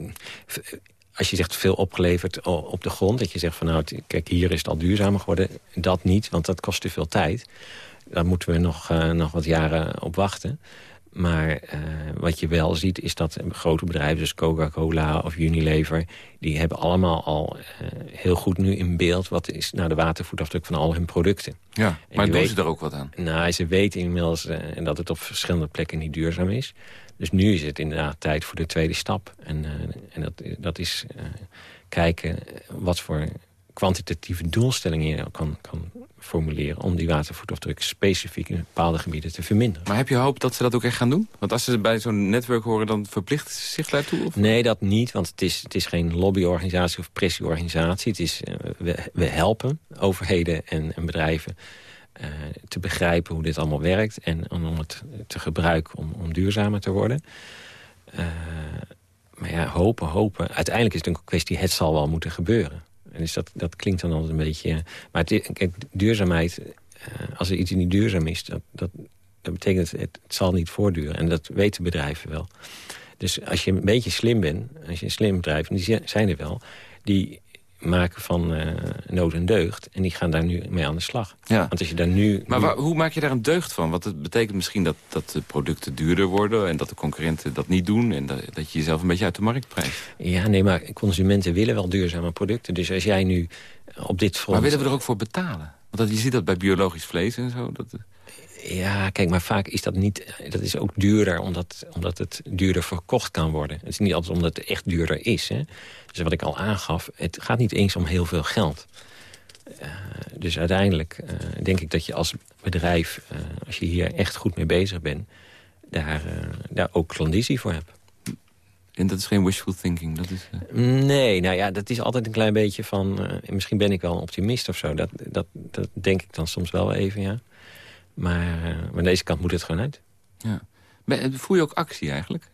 als je zegt veel opgeleverd op de grond... dat je zegt van nou, kijk, hier is het al duurzamer geworden... dat niet, want dat kost te veel tijd. Daar moeten we nog, uh, nog wat jaren op wachten. Maar uh, wat je wel ziet is dat grote bedrijven zoals Coca-Cola of Unilever... die hebben allemaal al uh, heel goed nu in beeld... wat is nou de watervoetafdruk van al hun producten. Ja, maar doen weet, ze er ook wat aan? Nou, ze weten inmiddels uh, dat het op verschillende plekken niet duurzaam is. Dus nu is het inderdaad tijd voor de tweede stap. En, en dat, dat is kijken wat voor kwantitatieve doelstellingen kan, kan formuleren... om die watervoetafdruk specifiek in bepaalde gebieden te verminderen. Maar heb je hoop dat ze dat ook echt gaan doen? Want als ze bij zo'n netwerk horen, dan verplichten ze zich daartoe? Of? Nee, dat niet, want het is, het is geen lobbyorganisatie of pressieorganisatie. Het is, uh, we, we, helpen overheden en, en bedrijven uh, te begrijpen hoe dit allemaal werkt... en om het te gebruiken om, om duurzamer te worden... Uh, maar ja, hopen, hopen. Uiteindelijk is het een kwestie, het zal wel moeten gebeuren. En dus dat, dat klinkt dan altijd een beetje... Maar het, kijk, duurzaamheid, uh, als er iets niet duurzaam is... dat, dat, betekent het, het, het zal niet voortduren. En dat weten bedrijven wel. Dus als je een beetje slim bent, als je een slim bedrijf... en die zijn er wel, die maken van uh, nood en deugd. En die gaan daar nu mee aan de slag. Ja. Want als je daar nu... Maar waar, hoe maak je daar een deugd van? Want het betekent misschien dat, dat de producten duurder worden... en dat de concurrenten dat niet doen... en dat, dat je jezelf een beetje uit de markt prijst. Ja, nee, maar consumenten willen wel duurzame producten. Dus als jij nu op dit front... Maar willen we er ook voor betalen? Want dat, je ziet dat bij biologisch vlees en zo. Dat... Ja, kijk, maar vaak is dat niet... Dat is ook duurder omdat, omdat het duurder verkocht kan worden. Het is niet altijd omdat het echt duurder is. Hè? Dus wat ik al aangaf, het gaat niet eens om heel veel geld. Uh, dus uiteindelijk uh, denk ik dat je als bedrijf, uh, als je hier echt goed mee bezig bent... daar, daar ook klandizie voor hebt. En dat is geen wishful thinking? Dat is, Nee, nou ja, dat is altijd een klein beetje van... misschien ben ik wel een optimist of zo. Dat, dat, dat denk ik dan soms wel even, ja. Maar, maar aan deze kant moet het gewoon uit. Ja. Voer je ook actie eigenlijk?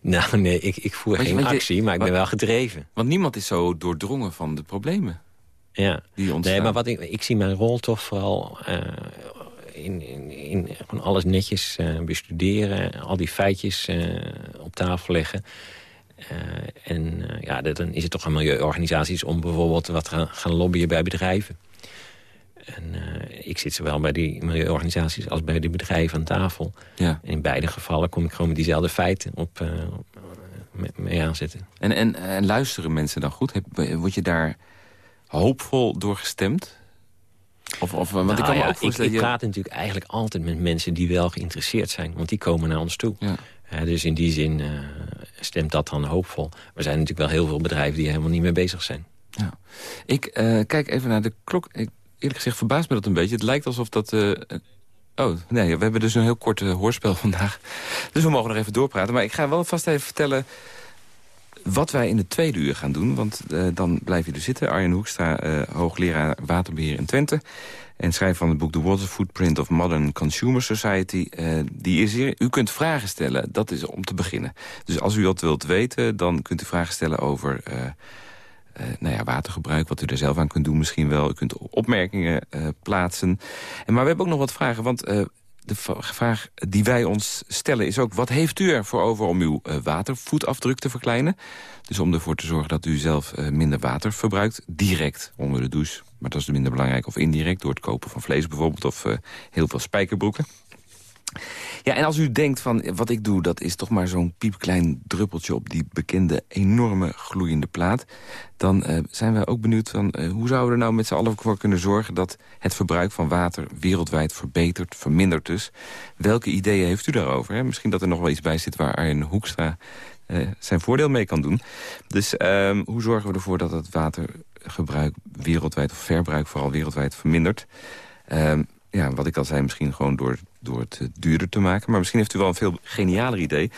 Nou, nee, ik, ik voer geen je, actie, maar ik ben wel gedreven. Want niemand is zo doordrongen van de problemen ja. die ontstaan. Nee, maar wat ik, ik zie mijn rol toch vooral uh, in, in, in gewoon alles netjes uh, bestuderen. Al die feitjes uh, op tafel leggen. en ja, dan is het toch aan milieuorganisaties om bijvoorbeeld wat gaan, gaan lobbyen bij bedrijven. En uh, ik zit zowel bij die milieuorganisaties als bij die bedrijven aan tafel. Ja. En in beide gevallen kom ik gewoon met diezelfde feiten op, uh, mee aanzetten. En, en, en luisteren mensen dan goed? Word je daar hoopvol door gestemd? Of, of, want nou, ik, kan ja, ook ik, ik praat natuurlijk eigenlijk altijd met mensen die wel geïnteresseerd zijn. Want die komen naar ons toe. Ja. Dus in die zin uh, stemt dat dan hoopvol. Er zijn natuurlijk wel heel veel bedrijven die helemaal niet mee bezig zijn. Ja. Ik kijk even naar de klok. Ik eerlijk gezegd verbaast me dat een beetje. Het lijkt alsof dat... Uh, oh, nee, we hebben dus een heel kort uh, hoorspel vandaag. Dus we mogen nog even doorpraten. Maar ik ga wel vast even vertellen wat wij in de tweede uur gaan doen. Want uh, dan blijf je er zitten. Arjen Hoekstra, hoogleraar waterbeheer in Twente. En schrijver van het boek The Water Footprint of Modern Consumer Society. Die is hier. U kunt vragen stellen, dat is om te beginnen. Dus als u wat wilt weten, dan kunt u vragen stellen over... Uh, nou ja, watergebruik, wat u er zelf aan kunt doen misschien wel. U kunt opmerkingen plaatsen. En, maar we hebben ook nog wat vragen, want de vraag die wij ons stellen is ook... wat heeft u ervoor over om uw watervoetafdruk te verkleinen? Dus om ervoor te zorgen dat u zelf minder water verbruikt. Direct onder de douche, maar dat is minder belangrijk. Of indirect, door het kopen van vlees bijvoorbeeld... of heel veel spijkerbroeken. Ja, en als u denkt van wat ik doe, dat is toch maar zo'n piepklein druppeltje op die bekende enorme gloeiende plaat. Dan uh, zijn we ook benieuwd van uh, hoe zouden we er nou met z'n allen voor kunnen zorgen dat het verbruik van water wereldwijd verbetert, vermindert dus. Welke ideeën heeft u daarover? Misschien dat er nog wel iets bij zit waar Arjen Hoekstra uh, zijn voordeel mee kan doen. Dus uh, hoe zorgen we ervoor dat het watergebruik wereldwijd, of verbruik vooral wereldwijd, vermindert? Uh, ja, wat ik al zei, misschien gewoon door, door het uh, duurder te maken. Maar misschien heeft u wel een veel genialer idee. 0800-1121,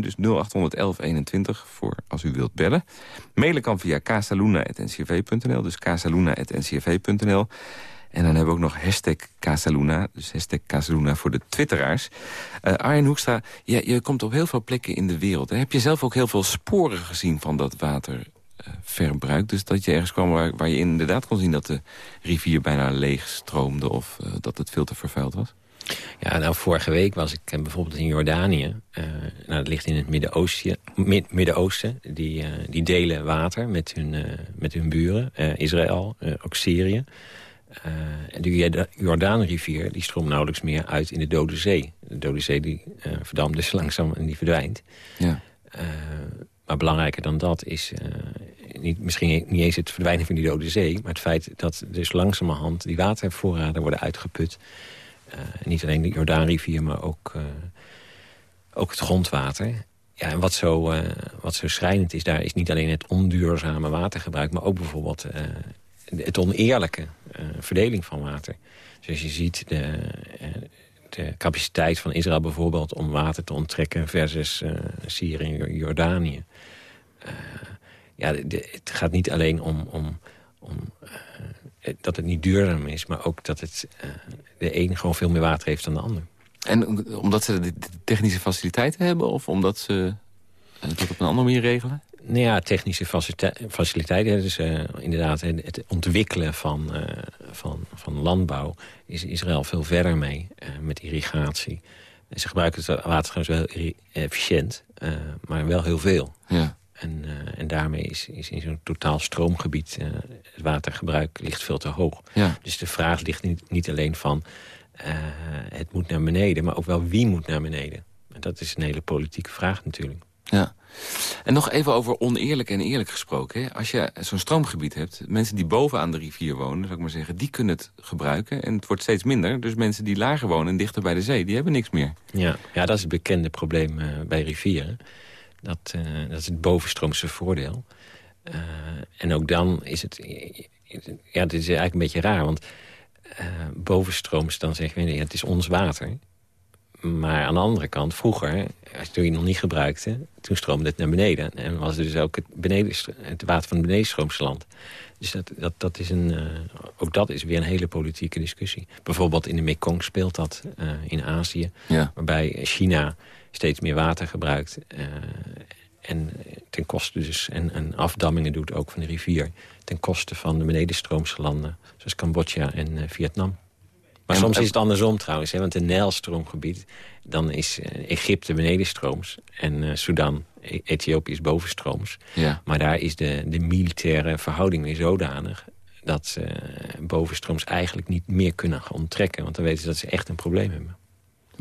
dus 0800-1121 voor als u wilt bellen. Mailen kan via casaluna.ncv.nl, dus casaluna.ncv.nl. En dan hebben we ook nog hashtag Casaluna, dus hashtag Casaluna voor de twitteraars. Uh, Arjen Hoekstra, je, je komt op heel veel plekken in de wereld. Hè? Heb je zelf ook heel veel sporen gezien van dat water verbruik. Dus dat je ergens kwam waar, waar, je inderdaad kon zien dat de rivier bijna leeg stroomde... of uh, dat het veel te vervuild was? Ja, nou, vorige week was ik uh, bijvoorbeeld in Jordanië. Uh, nou, dat ligt in het Midden-Oosten. Midden die, die delen water met hun, met hun buren. Israël, ook Syrië. en de Jordaanrivier die stroomt nauwelijks meer uit in de Dode Zee. De Dode Zee die verdampt dus langzaam en die verdwijnt. Ja. Maar belangrijker dan dat is niet, misschien niet eens het verdwijnen van die dode zee... maar het feit dat dus langzamerhand die watervoorraden worden uitgeput. Uh, niet alleen de Jordaanrivier, maar ook, uh, ook het grondwater. Ja, en wat zo, wat zo schrijnend is daar is niet alleen het onduurzame watergebruik... maar ook bijvoorbeeld het oneerlijke verdeling van water. Zoals je ziet, de, de capaciteit van Israël bijvoorbeeld om water te onttrekken... versus Syrië en Jordanië. Uh, ja, het gaat niet alleen om, om, om uh, dat het niet duurzaam is... maar ook dat het, uh, de een gewoon veel meer water heeft dan de ander. En omdat ze de technische faciliteiten hebben... of omdat ze het op een andere manier regelen? Nou ja, technische faciliteiten. Dus uh, inderdaad het ontwikkelen van, uh, van, van landbouw is Israël veel verder mee uh, met irrigatie. Ze gebruiken het water wel efficiënt, maar wel heel veel. Ja. En, uh, en daarmee is, is in zo'n totaal stroomgebied uh, het watergebruik ligt veel te hoog. Ja. Dus de vraag ligt niet, niet alleen van uh, het moet naar beneden, maar ook wel wie moet naar beneden. En dat is een hele politieke vraag natuurlijk. Ja. En nog even over oneerlijk en eerlijk gesproken. Hè? Als je zo'n stroomgebied hebt, mensen die boven aan de rivier wonen... zou ik maar zeggen, die kunnen het gebruiken. En het wordt steeds minder. Dus mensen die lager wonen en dichter bij de zee, die hebben niks meer. Ja, ja dat is het bekende probleem bij rivieren. Dat, uh, dat is het bovenstroomse voordeel. Uh, en ook dan is het... Ja, dit is eigenlijk een beetje raar, want uh, bovenstrooms... dan zeggen we, ja, het is ons water. Maar aan de andere kant, vroeger, als je het nog niet gebruikte... toen stroomde het naar beneden. En was dus ook het, beneden, het water van het benedenstroomse land. Dus dat, dat, dat is een, uh, ook dat is weer een hele politieke discussie. Bijvoorbeeld in de Mekong speelt dat uh, in Azië. Ja. Waarbij China steeds meer water gebruikt. Uh, en ten koste dus, en, en, afdammingen doet ook van de rivier. Ten koste van de benedenstroomse landen, zoals Cambodja en uh, Vietnam. Maar en, soms is het andersom trouwens, hè, want in Nijlstroomgebied... dan is uh, Egypte benedenstrooms en Sudan, e Ethiopië is bovenstrooms. Ja. Maar daar is de, de militaire verhouding weer zodanig dat ze bovenstrooms eigenlijk niet meer kunnen onttrekken. Want dan weten ze dat ze echt een probleem hebben.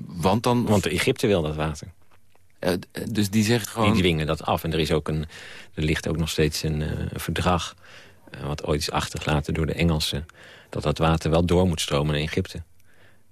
Want dan... Want Egypte wil dat water. Uh, dus die zeggen gewoon... Die dwingen dat af. En er, is ook een, er ligt ook nog steeds een uh, verdrag... Uh, wat ooit is achtergelaten door de Engelsen... dat dat water wel door moet stromen naar Egypte.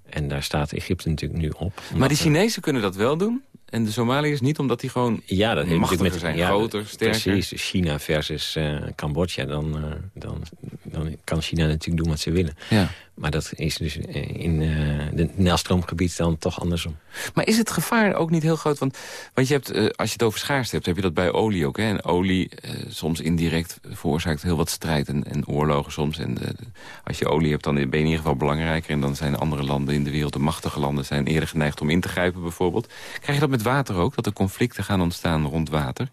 En daar staat Egypte natuurlijk nu op. Maar die Chinezen kunnen dat wel doen? En de Somaliërs niet, omdat die gewoon ja, dat heeft met, zijn, ja, groter, sterker? Precies, China versus Cambodja. Dan, dan, dan kan China natuurlijk doen wat ze willen. Ja. Maar dat is dus in uh, het Nelstroomgebied dan toch andersom. Maar is het gevaar ook niet heel groot? Want, want je hebt, als je het over schaarste hebt, heb je dat bij olie ook. Hè? En olie, soms indirect, veroorzaakt heel wat strijd en, en oorlogen soms. En als je olie hebt, dan ben je in ieder geval belangrijker. En dan zijn andere landen in de wereld, de machtige landen... zijn eerder geneigd om in te grijpen bijvoorbeeld. Krijg je dat met water ook, dat er conflicten gaan ontstaan rond water?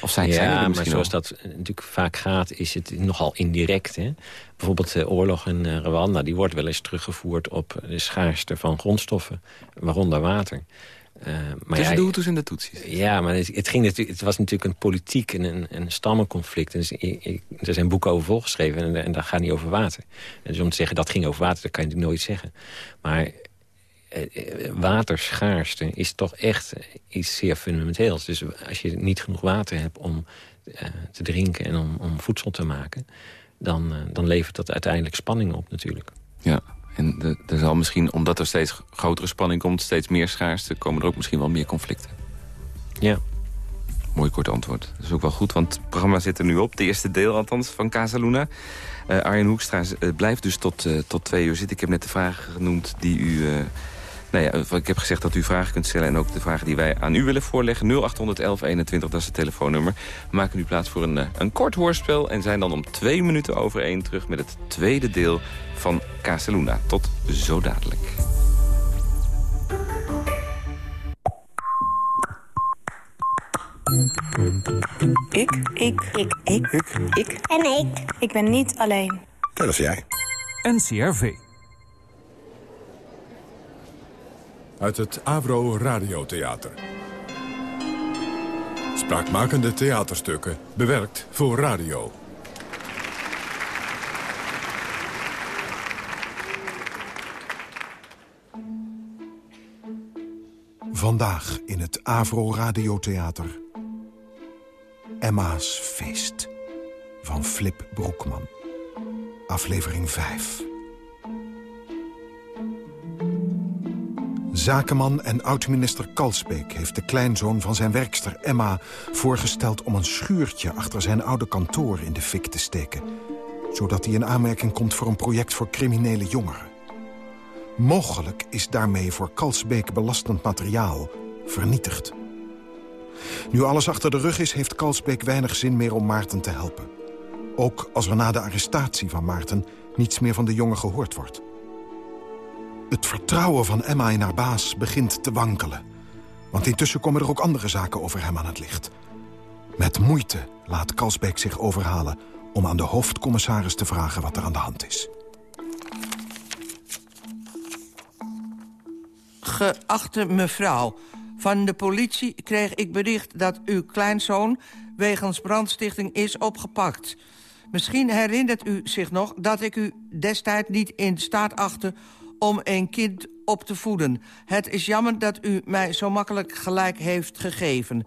Of zijn, ja, maar zoals dat natuurlijk vaak gaat, is het nogal indirect. Hè? Bijvoorbeeld de oorlog in uh, Rwanda, die wordt wel eens teruggevoerd op de schaarste van grondstoffen, waaronder water. Uh, maar Tussen de Hutus en de Tutsis? Ja, maar het, het, ging natuurlijk, het was natuurlijk een politiek en een, een stammenconflict. Dus, er zijn boeken over volgeschreven en, en dat gaat niet over water. En dus om te zeggen dat ging over water, dat kan je natuurlijk nooit zeggen. Maar eh, waterschaarste is toch echt iets zeer fundamenteels. Dus als je niet genoeg water hebt om uh, te drinken en om, om, voedsel te maken... Dan, dan levert dat uiteindelijk spanning op natuurlijk. Ja, en er zal misschien, omdat er steeds grotere spanning komt... steeds meer schaarste, komen er ook misschien wel meer conflicten. Ja. Mooi kort antwoord. Dat is ook wel goed, want het programma zit er nu op. De eerste deel althans van Casaluna. Uh, Arjen Hoekstra blijft dus tot, tot twee uur zitten. Ik heb net de vragen genoemd die u nou ja, ik heb gezegd dat u vragen kunt stellen... en ook de vragen die wij aan u willen voorleggen. 081121, dat is het telefoonnummer. We maken nu plaats voor een, eh, een kort hoorspel... en zijn dan om twee minuten over één terug... met het tweede deel van Casaluna. Tot zo dadelijk. Ik. Ik. Ik. Ik. Ik. Ik. En ik. Ik ben niet alleen. Dat is jij. NCRV. Uit het Avro Radiotheater. Spraakmakende theaterstukken, bewerkt voor radio. Vandaag in het Avro Radiotheater. Emma's Feest van Flip Broekman. Aflevering 5. Zakenman en oud-minister Kalsbeek heeft de kleinzoon van zijn werkster Emma... voorgesteld om een schuurtje achter zijn oude kantoor in de fik te steken... zodat hij in aanmerking komt voor een project voor criminele jongeren. Mogelijk is daarmee voor Kalsbeek belastend materiaal vernietigd. Nu alles achter de rug is, heeft Kalsbeek weinig zin meer om Maarten te helpen. Ook als er na de arrestatie van Maarten niets meer van de jongen gehoord wordt. Het vertrouwen van Emma in haar baas begint te wankelen. Want intussen komen er ook andere zaken over hem aan het licht. Met moeite laat Kalsbeek zich overhalen om aan de hoofdcommissaris te vragen wat er aan de hand is. Geachte mevrouw, van de politie kreeg ik bericht dat uw kleinzoon wegens brandstichting is opgepakt. Misschien herinnert u zich nog dat ik u destijds niet in staat achtte om een kind op te voeden. Het is jammer dat u mij zo makkelijk gelijk heeft gegeven.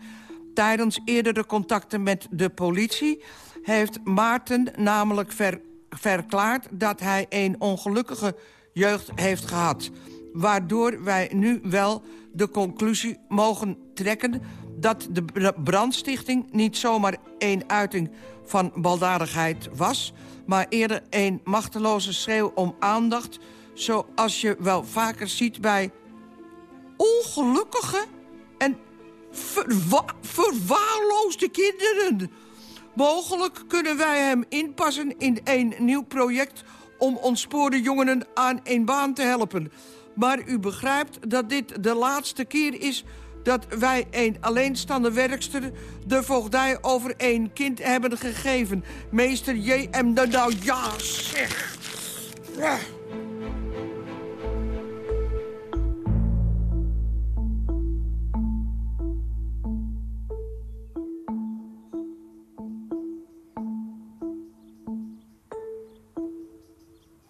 Tijdens eerdere contacten met de politie... heeft Maarten namelijk ver, verklaard dat hij een ongelukkige jeugd heeft gehad. Waardoor wij nu wel de conclusie mogen trekken... dat de brandstichting niet zomaar een uiting van baldadigheid was... maar eerder een machteloze schreeuw om aandacht zoals je wel vaker ziet bij ongelukkige en verwa verwaarloosde kinderen. Mogelijk kunnen wij hem inpassen in een nieuw project... om ontspoorde jongeren aan een baan te helpen. Maar u begrijpt dat dit de laatste keer is dat wij een alleenstaande werkster... de voogdij over een kind hebben gegeven. Meester J.M. Nou, ja, zeg.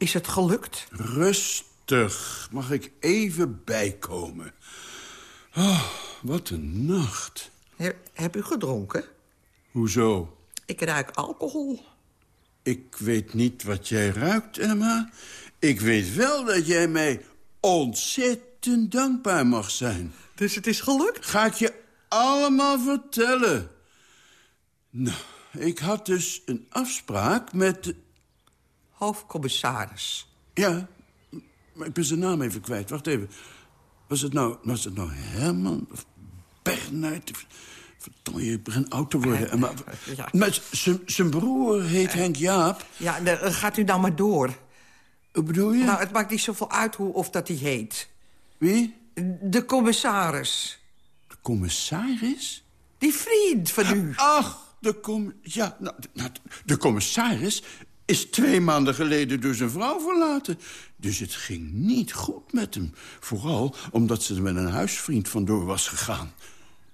Is het gelukt? Rustig. Mag ik even bijkomen? Oh, wat een nacht. heb u gedronken? Hoezo? Ik ruik alcohol. Ik weet niet wat jij ruikt, Emma. Ik weet wel dat jij mij ontzettend dankbaar mag zijn. Dus het is gelukt? Ga ik je allemaal vertellen. Nou, ik had dus een afspraak met hoofdcommissaris. Ja, Maar ik ben zijn naam even kwijt. Wacht even. Was het nou, was het nou Herman of Bernard? Verdomme, ik begin oud te worden. Maar, Ja. maar zijn- zijn broer heet Henk Jaap. Ja, dan gaat u nou maar door. Wat bedoel je? Nou, het maakt niet zoveel uit hoe of dat hij heet. Wie? De commissaris. De commissaris? Die vriend van u. Ach, de com... Ja, nou, de- nou, de commissaris is twee maanden geleden door zijn vrouw verlaten. Dus het ging niet goed met hem. Vooral omdat ze er met een huisvriend vandoor was gegaan.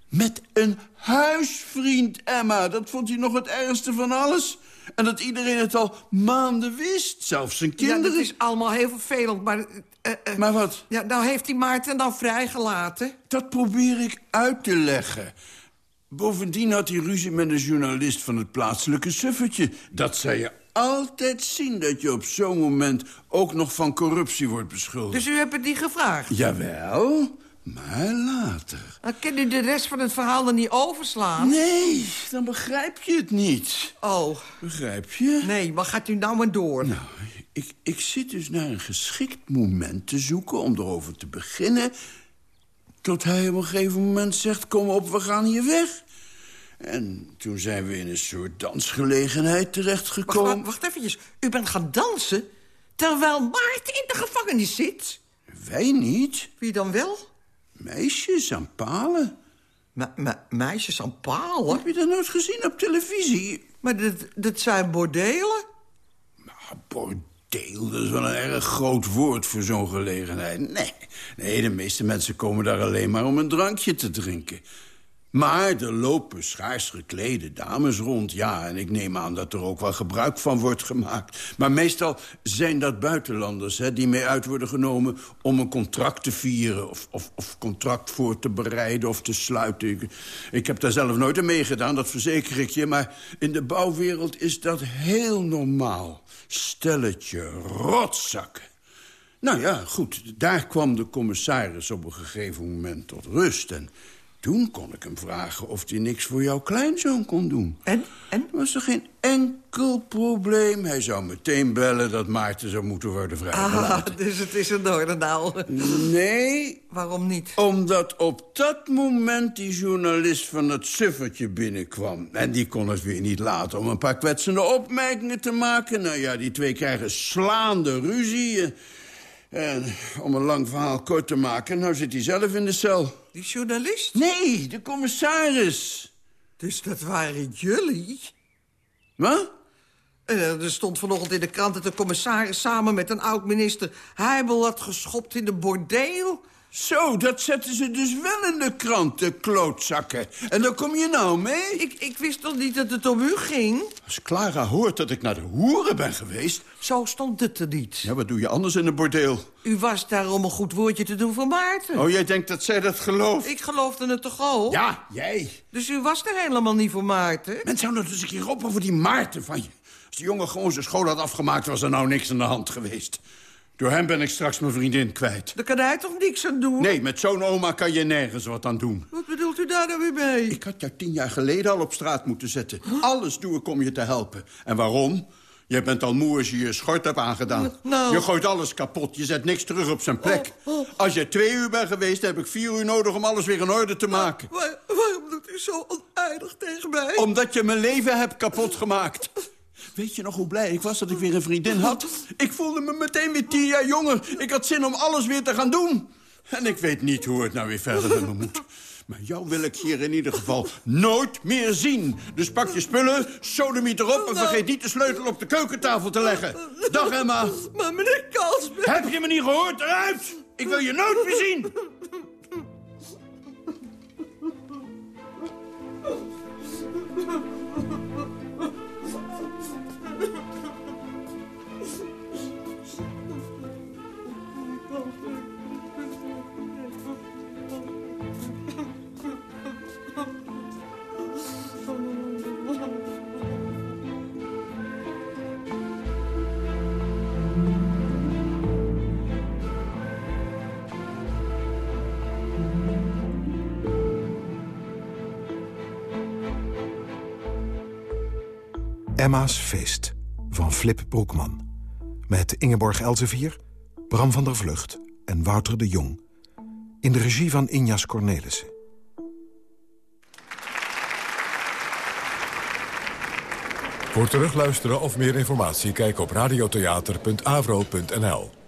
Met een huisvriend, Emma. Dat vond hij nog het ergste van alles. En dat iedereen het al maanden wist. Zelfs zijn Ja, kinderen. dat is allemaal heel vervelend, maar... eh, eh, Maar wat? Ja, nou heeft die Maarten dan vrijgelaten. Dat probeer ik uit te leggen. Bovendien had hij ruzie met een journalist van het plaatselijke suffertje. Dat zou je altijd zien, dat je op zo'n moment ook nog van corruptie wordt beschuldigd. Dus u hebt het niet gevraagd? Jawel, maar later. Dan kan u de rest van het verhaal dan niet overslaan? Nee, dan begrijp je het niet. Oh. Begrijp je? Nee, maar gaat u nou maar door? Nou, ik, ik zit dus naar een geschikt moment te zoeken om erover te beginnen... tot hij op een gegeven moment zegt, kom op, we gaan hier weg. En toen zijn we in een soort dansgelegenheid Wacht, terechtgekomen. wacht, wacht eventjes. U bent gaan dansen terwijl Maarten in de gevangenis zit? Wij niet. Wie dan wel? Meisjes aan palen. Me- me- meisjes aan palen? Heb je dat nooit gezien op televisie? Maar dat, dat zijn bordelen? Bordeel, dat is wel een erg groot woord voor zo'n gelegenheid. Nee, nee, de meeste mensen komen daar alleen maar om een drankje te drinken. Maar er lopen schaars geklede dames rond, ja. En ik neem aan dat er ook wel gebruik van wordt gemaakt. Maar meestal zijn dat buitenlanders hè, die mee uit worden genomen... om een contract te vieren of, of, of contract voor te bereiden of te sluiten. Ik, heb daar zelf nooit aan meegedaan, dat verzeker ik je. Maar in de bouwwereld is dat heel normaal. Stelletje rotzakken. Nou ja, goed, daar kwam de commissaris op een gegeven moment tot rust. En toen kon ik hem vragen of hij niks voor jouw kleinzoon kon doen. En? En? Was er geen enkel probleem. Hij zou meteen bellen dat Maarten zou moeten worden Ah, vrijgelaten. dus het is een orde nou. Nee, Waarom niet? omdat op dat moment die journalist van het suffertje binnenkwam. En die kon het weer niet laten om een paar kwetsende opmerkingen te maken. Nou ja, die twee krijgen slaande ruzie. En om een lang verhaal kort te maken, nou zit hij zelf in de cel. Die journalist? Nee, de commissaris. Dus dat waren jullie? Wat? Eh, er stond vanochtend in de krant dat de commissaris samen met een oud-minister... Heibel had geschopt in de bordeel. Zo, dat zetten ze dus wel in de krant, de klootzakken. En daar kom je nou mee? Ik, ik wist toch niet dat het om u ging? Als Clara hoort dat ik naar de hoeren ben geweest... Zo stond het er niet. Ja, wat doe je anders in een bordeel? U was daar om een goed woordje te doen voor Maarten. Oh, jij denkt dat zij dat gelooft? Ik geloofde het toch ook? Ja, jij. Dus u was er helemaal niet voor Maarten? Men zou eens een keer op over die Maarten van je. Als die jongen gewoon zijn school had afgemaakt... was er nou niks aan de hand geweest. Door hem ben ik straks mijn vriendin kwijt. Daar kan hij toch niks aan doen? Nee, met zo'n oma kan je nergens wat aan doen. Wat bedoelt u daar nou weer mee? Ik had jou tien jaar geleden al op straat moeten zetten. Alles doe ik om je te helpen. En waarom? Je bent al moe als je je schort hebt aangedaan. Nou. Je gooit alles kapot, je zet niks terug op zijn plek. Als je twee uur bent geweest, heb ik vier uur nodig om alles weer in orde te maken. Waar- waarom doet u zo oneindig tegen mij? Omdat je mijn leven hebt kapot gemaakt. Weet je nog hoe blij ik was dat ik weer een vriendin had? Ik voelde me meteen weer tien jaar jonger. Ik had zin om alles weer te gaan doen. En ik weet niet hoe het nou weer verder met me moet. Maar jou wil ik hier in ieder geval nooit meer zien. Dus pak je spullen, sodemiet erop... en vergeet niet de sleutel op de keukentafel te leggen. Dag, Emma. Maar meneer Kalsbeek... Heb je me niet gehoord? Eruit! Ik wil je nooit meer zien. Yeah. Emma's Feest van Flip Broekman. Met Ingeborg Elsevier, Bram van der Vlucht en Wouter de Jong. In de regie van Injas Cornelissen. Voor terugluisteren of meer informatie kijk op radiotheater.avro.nl.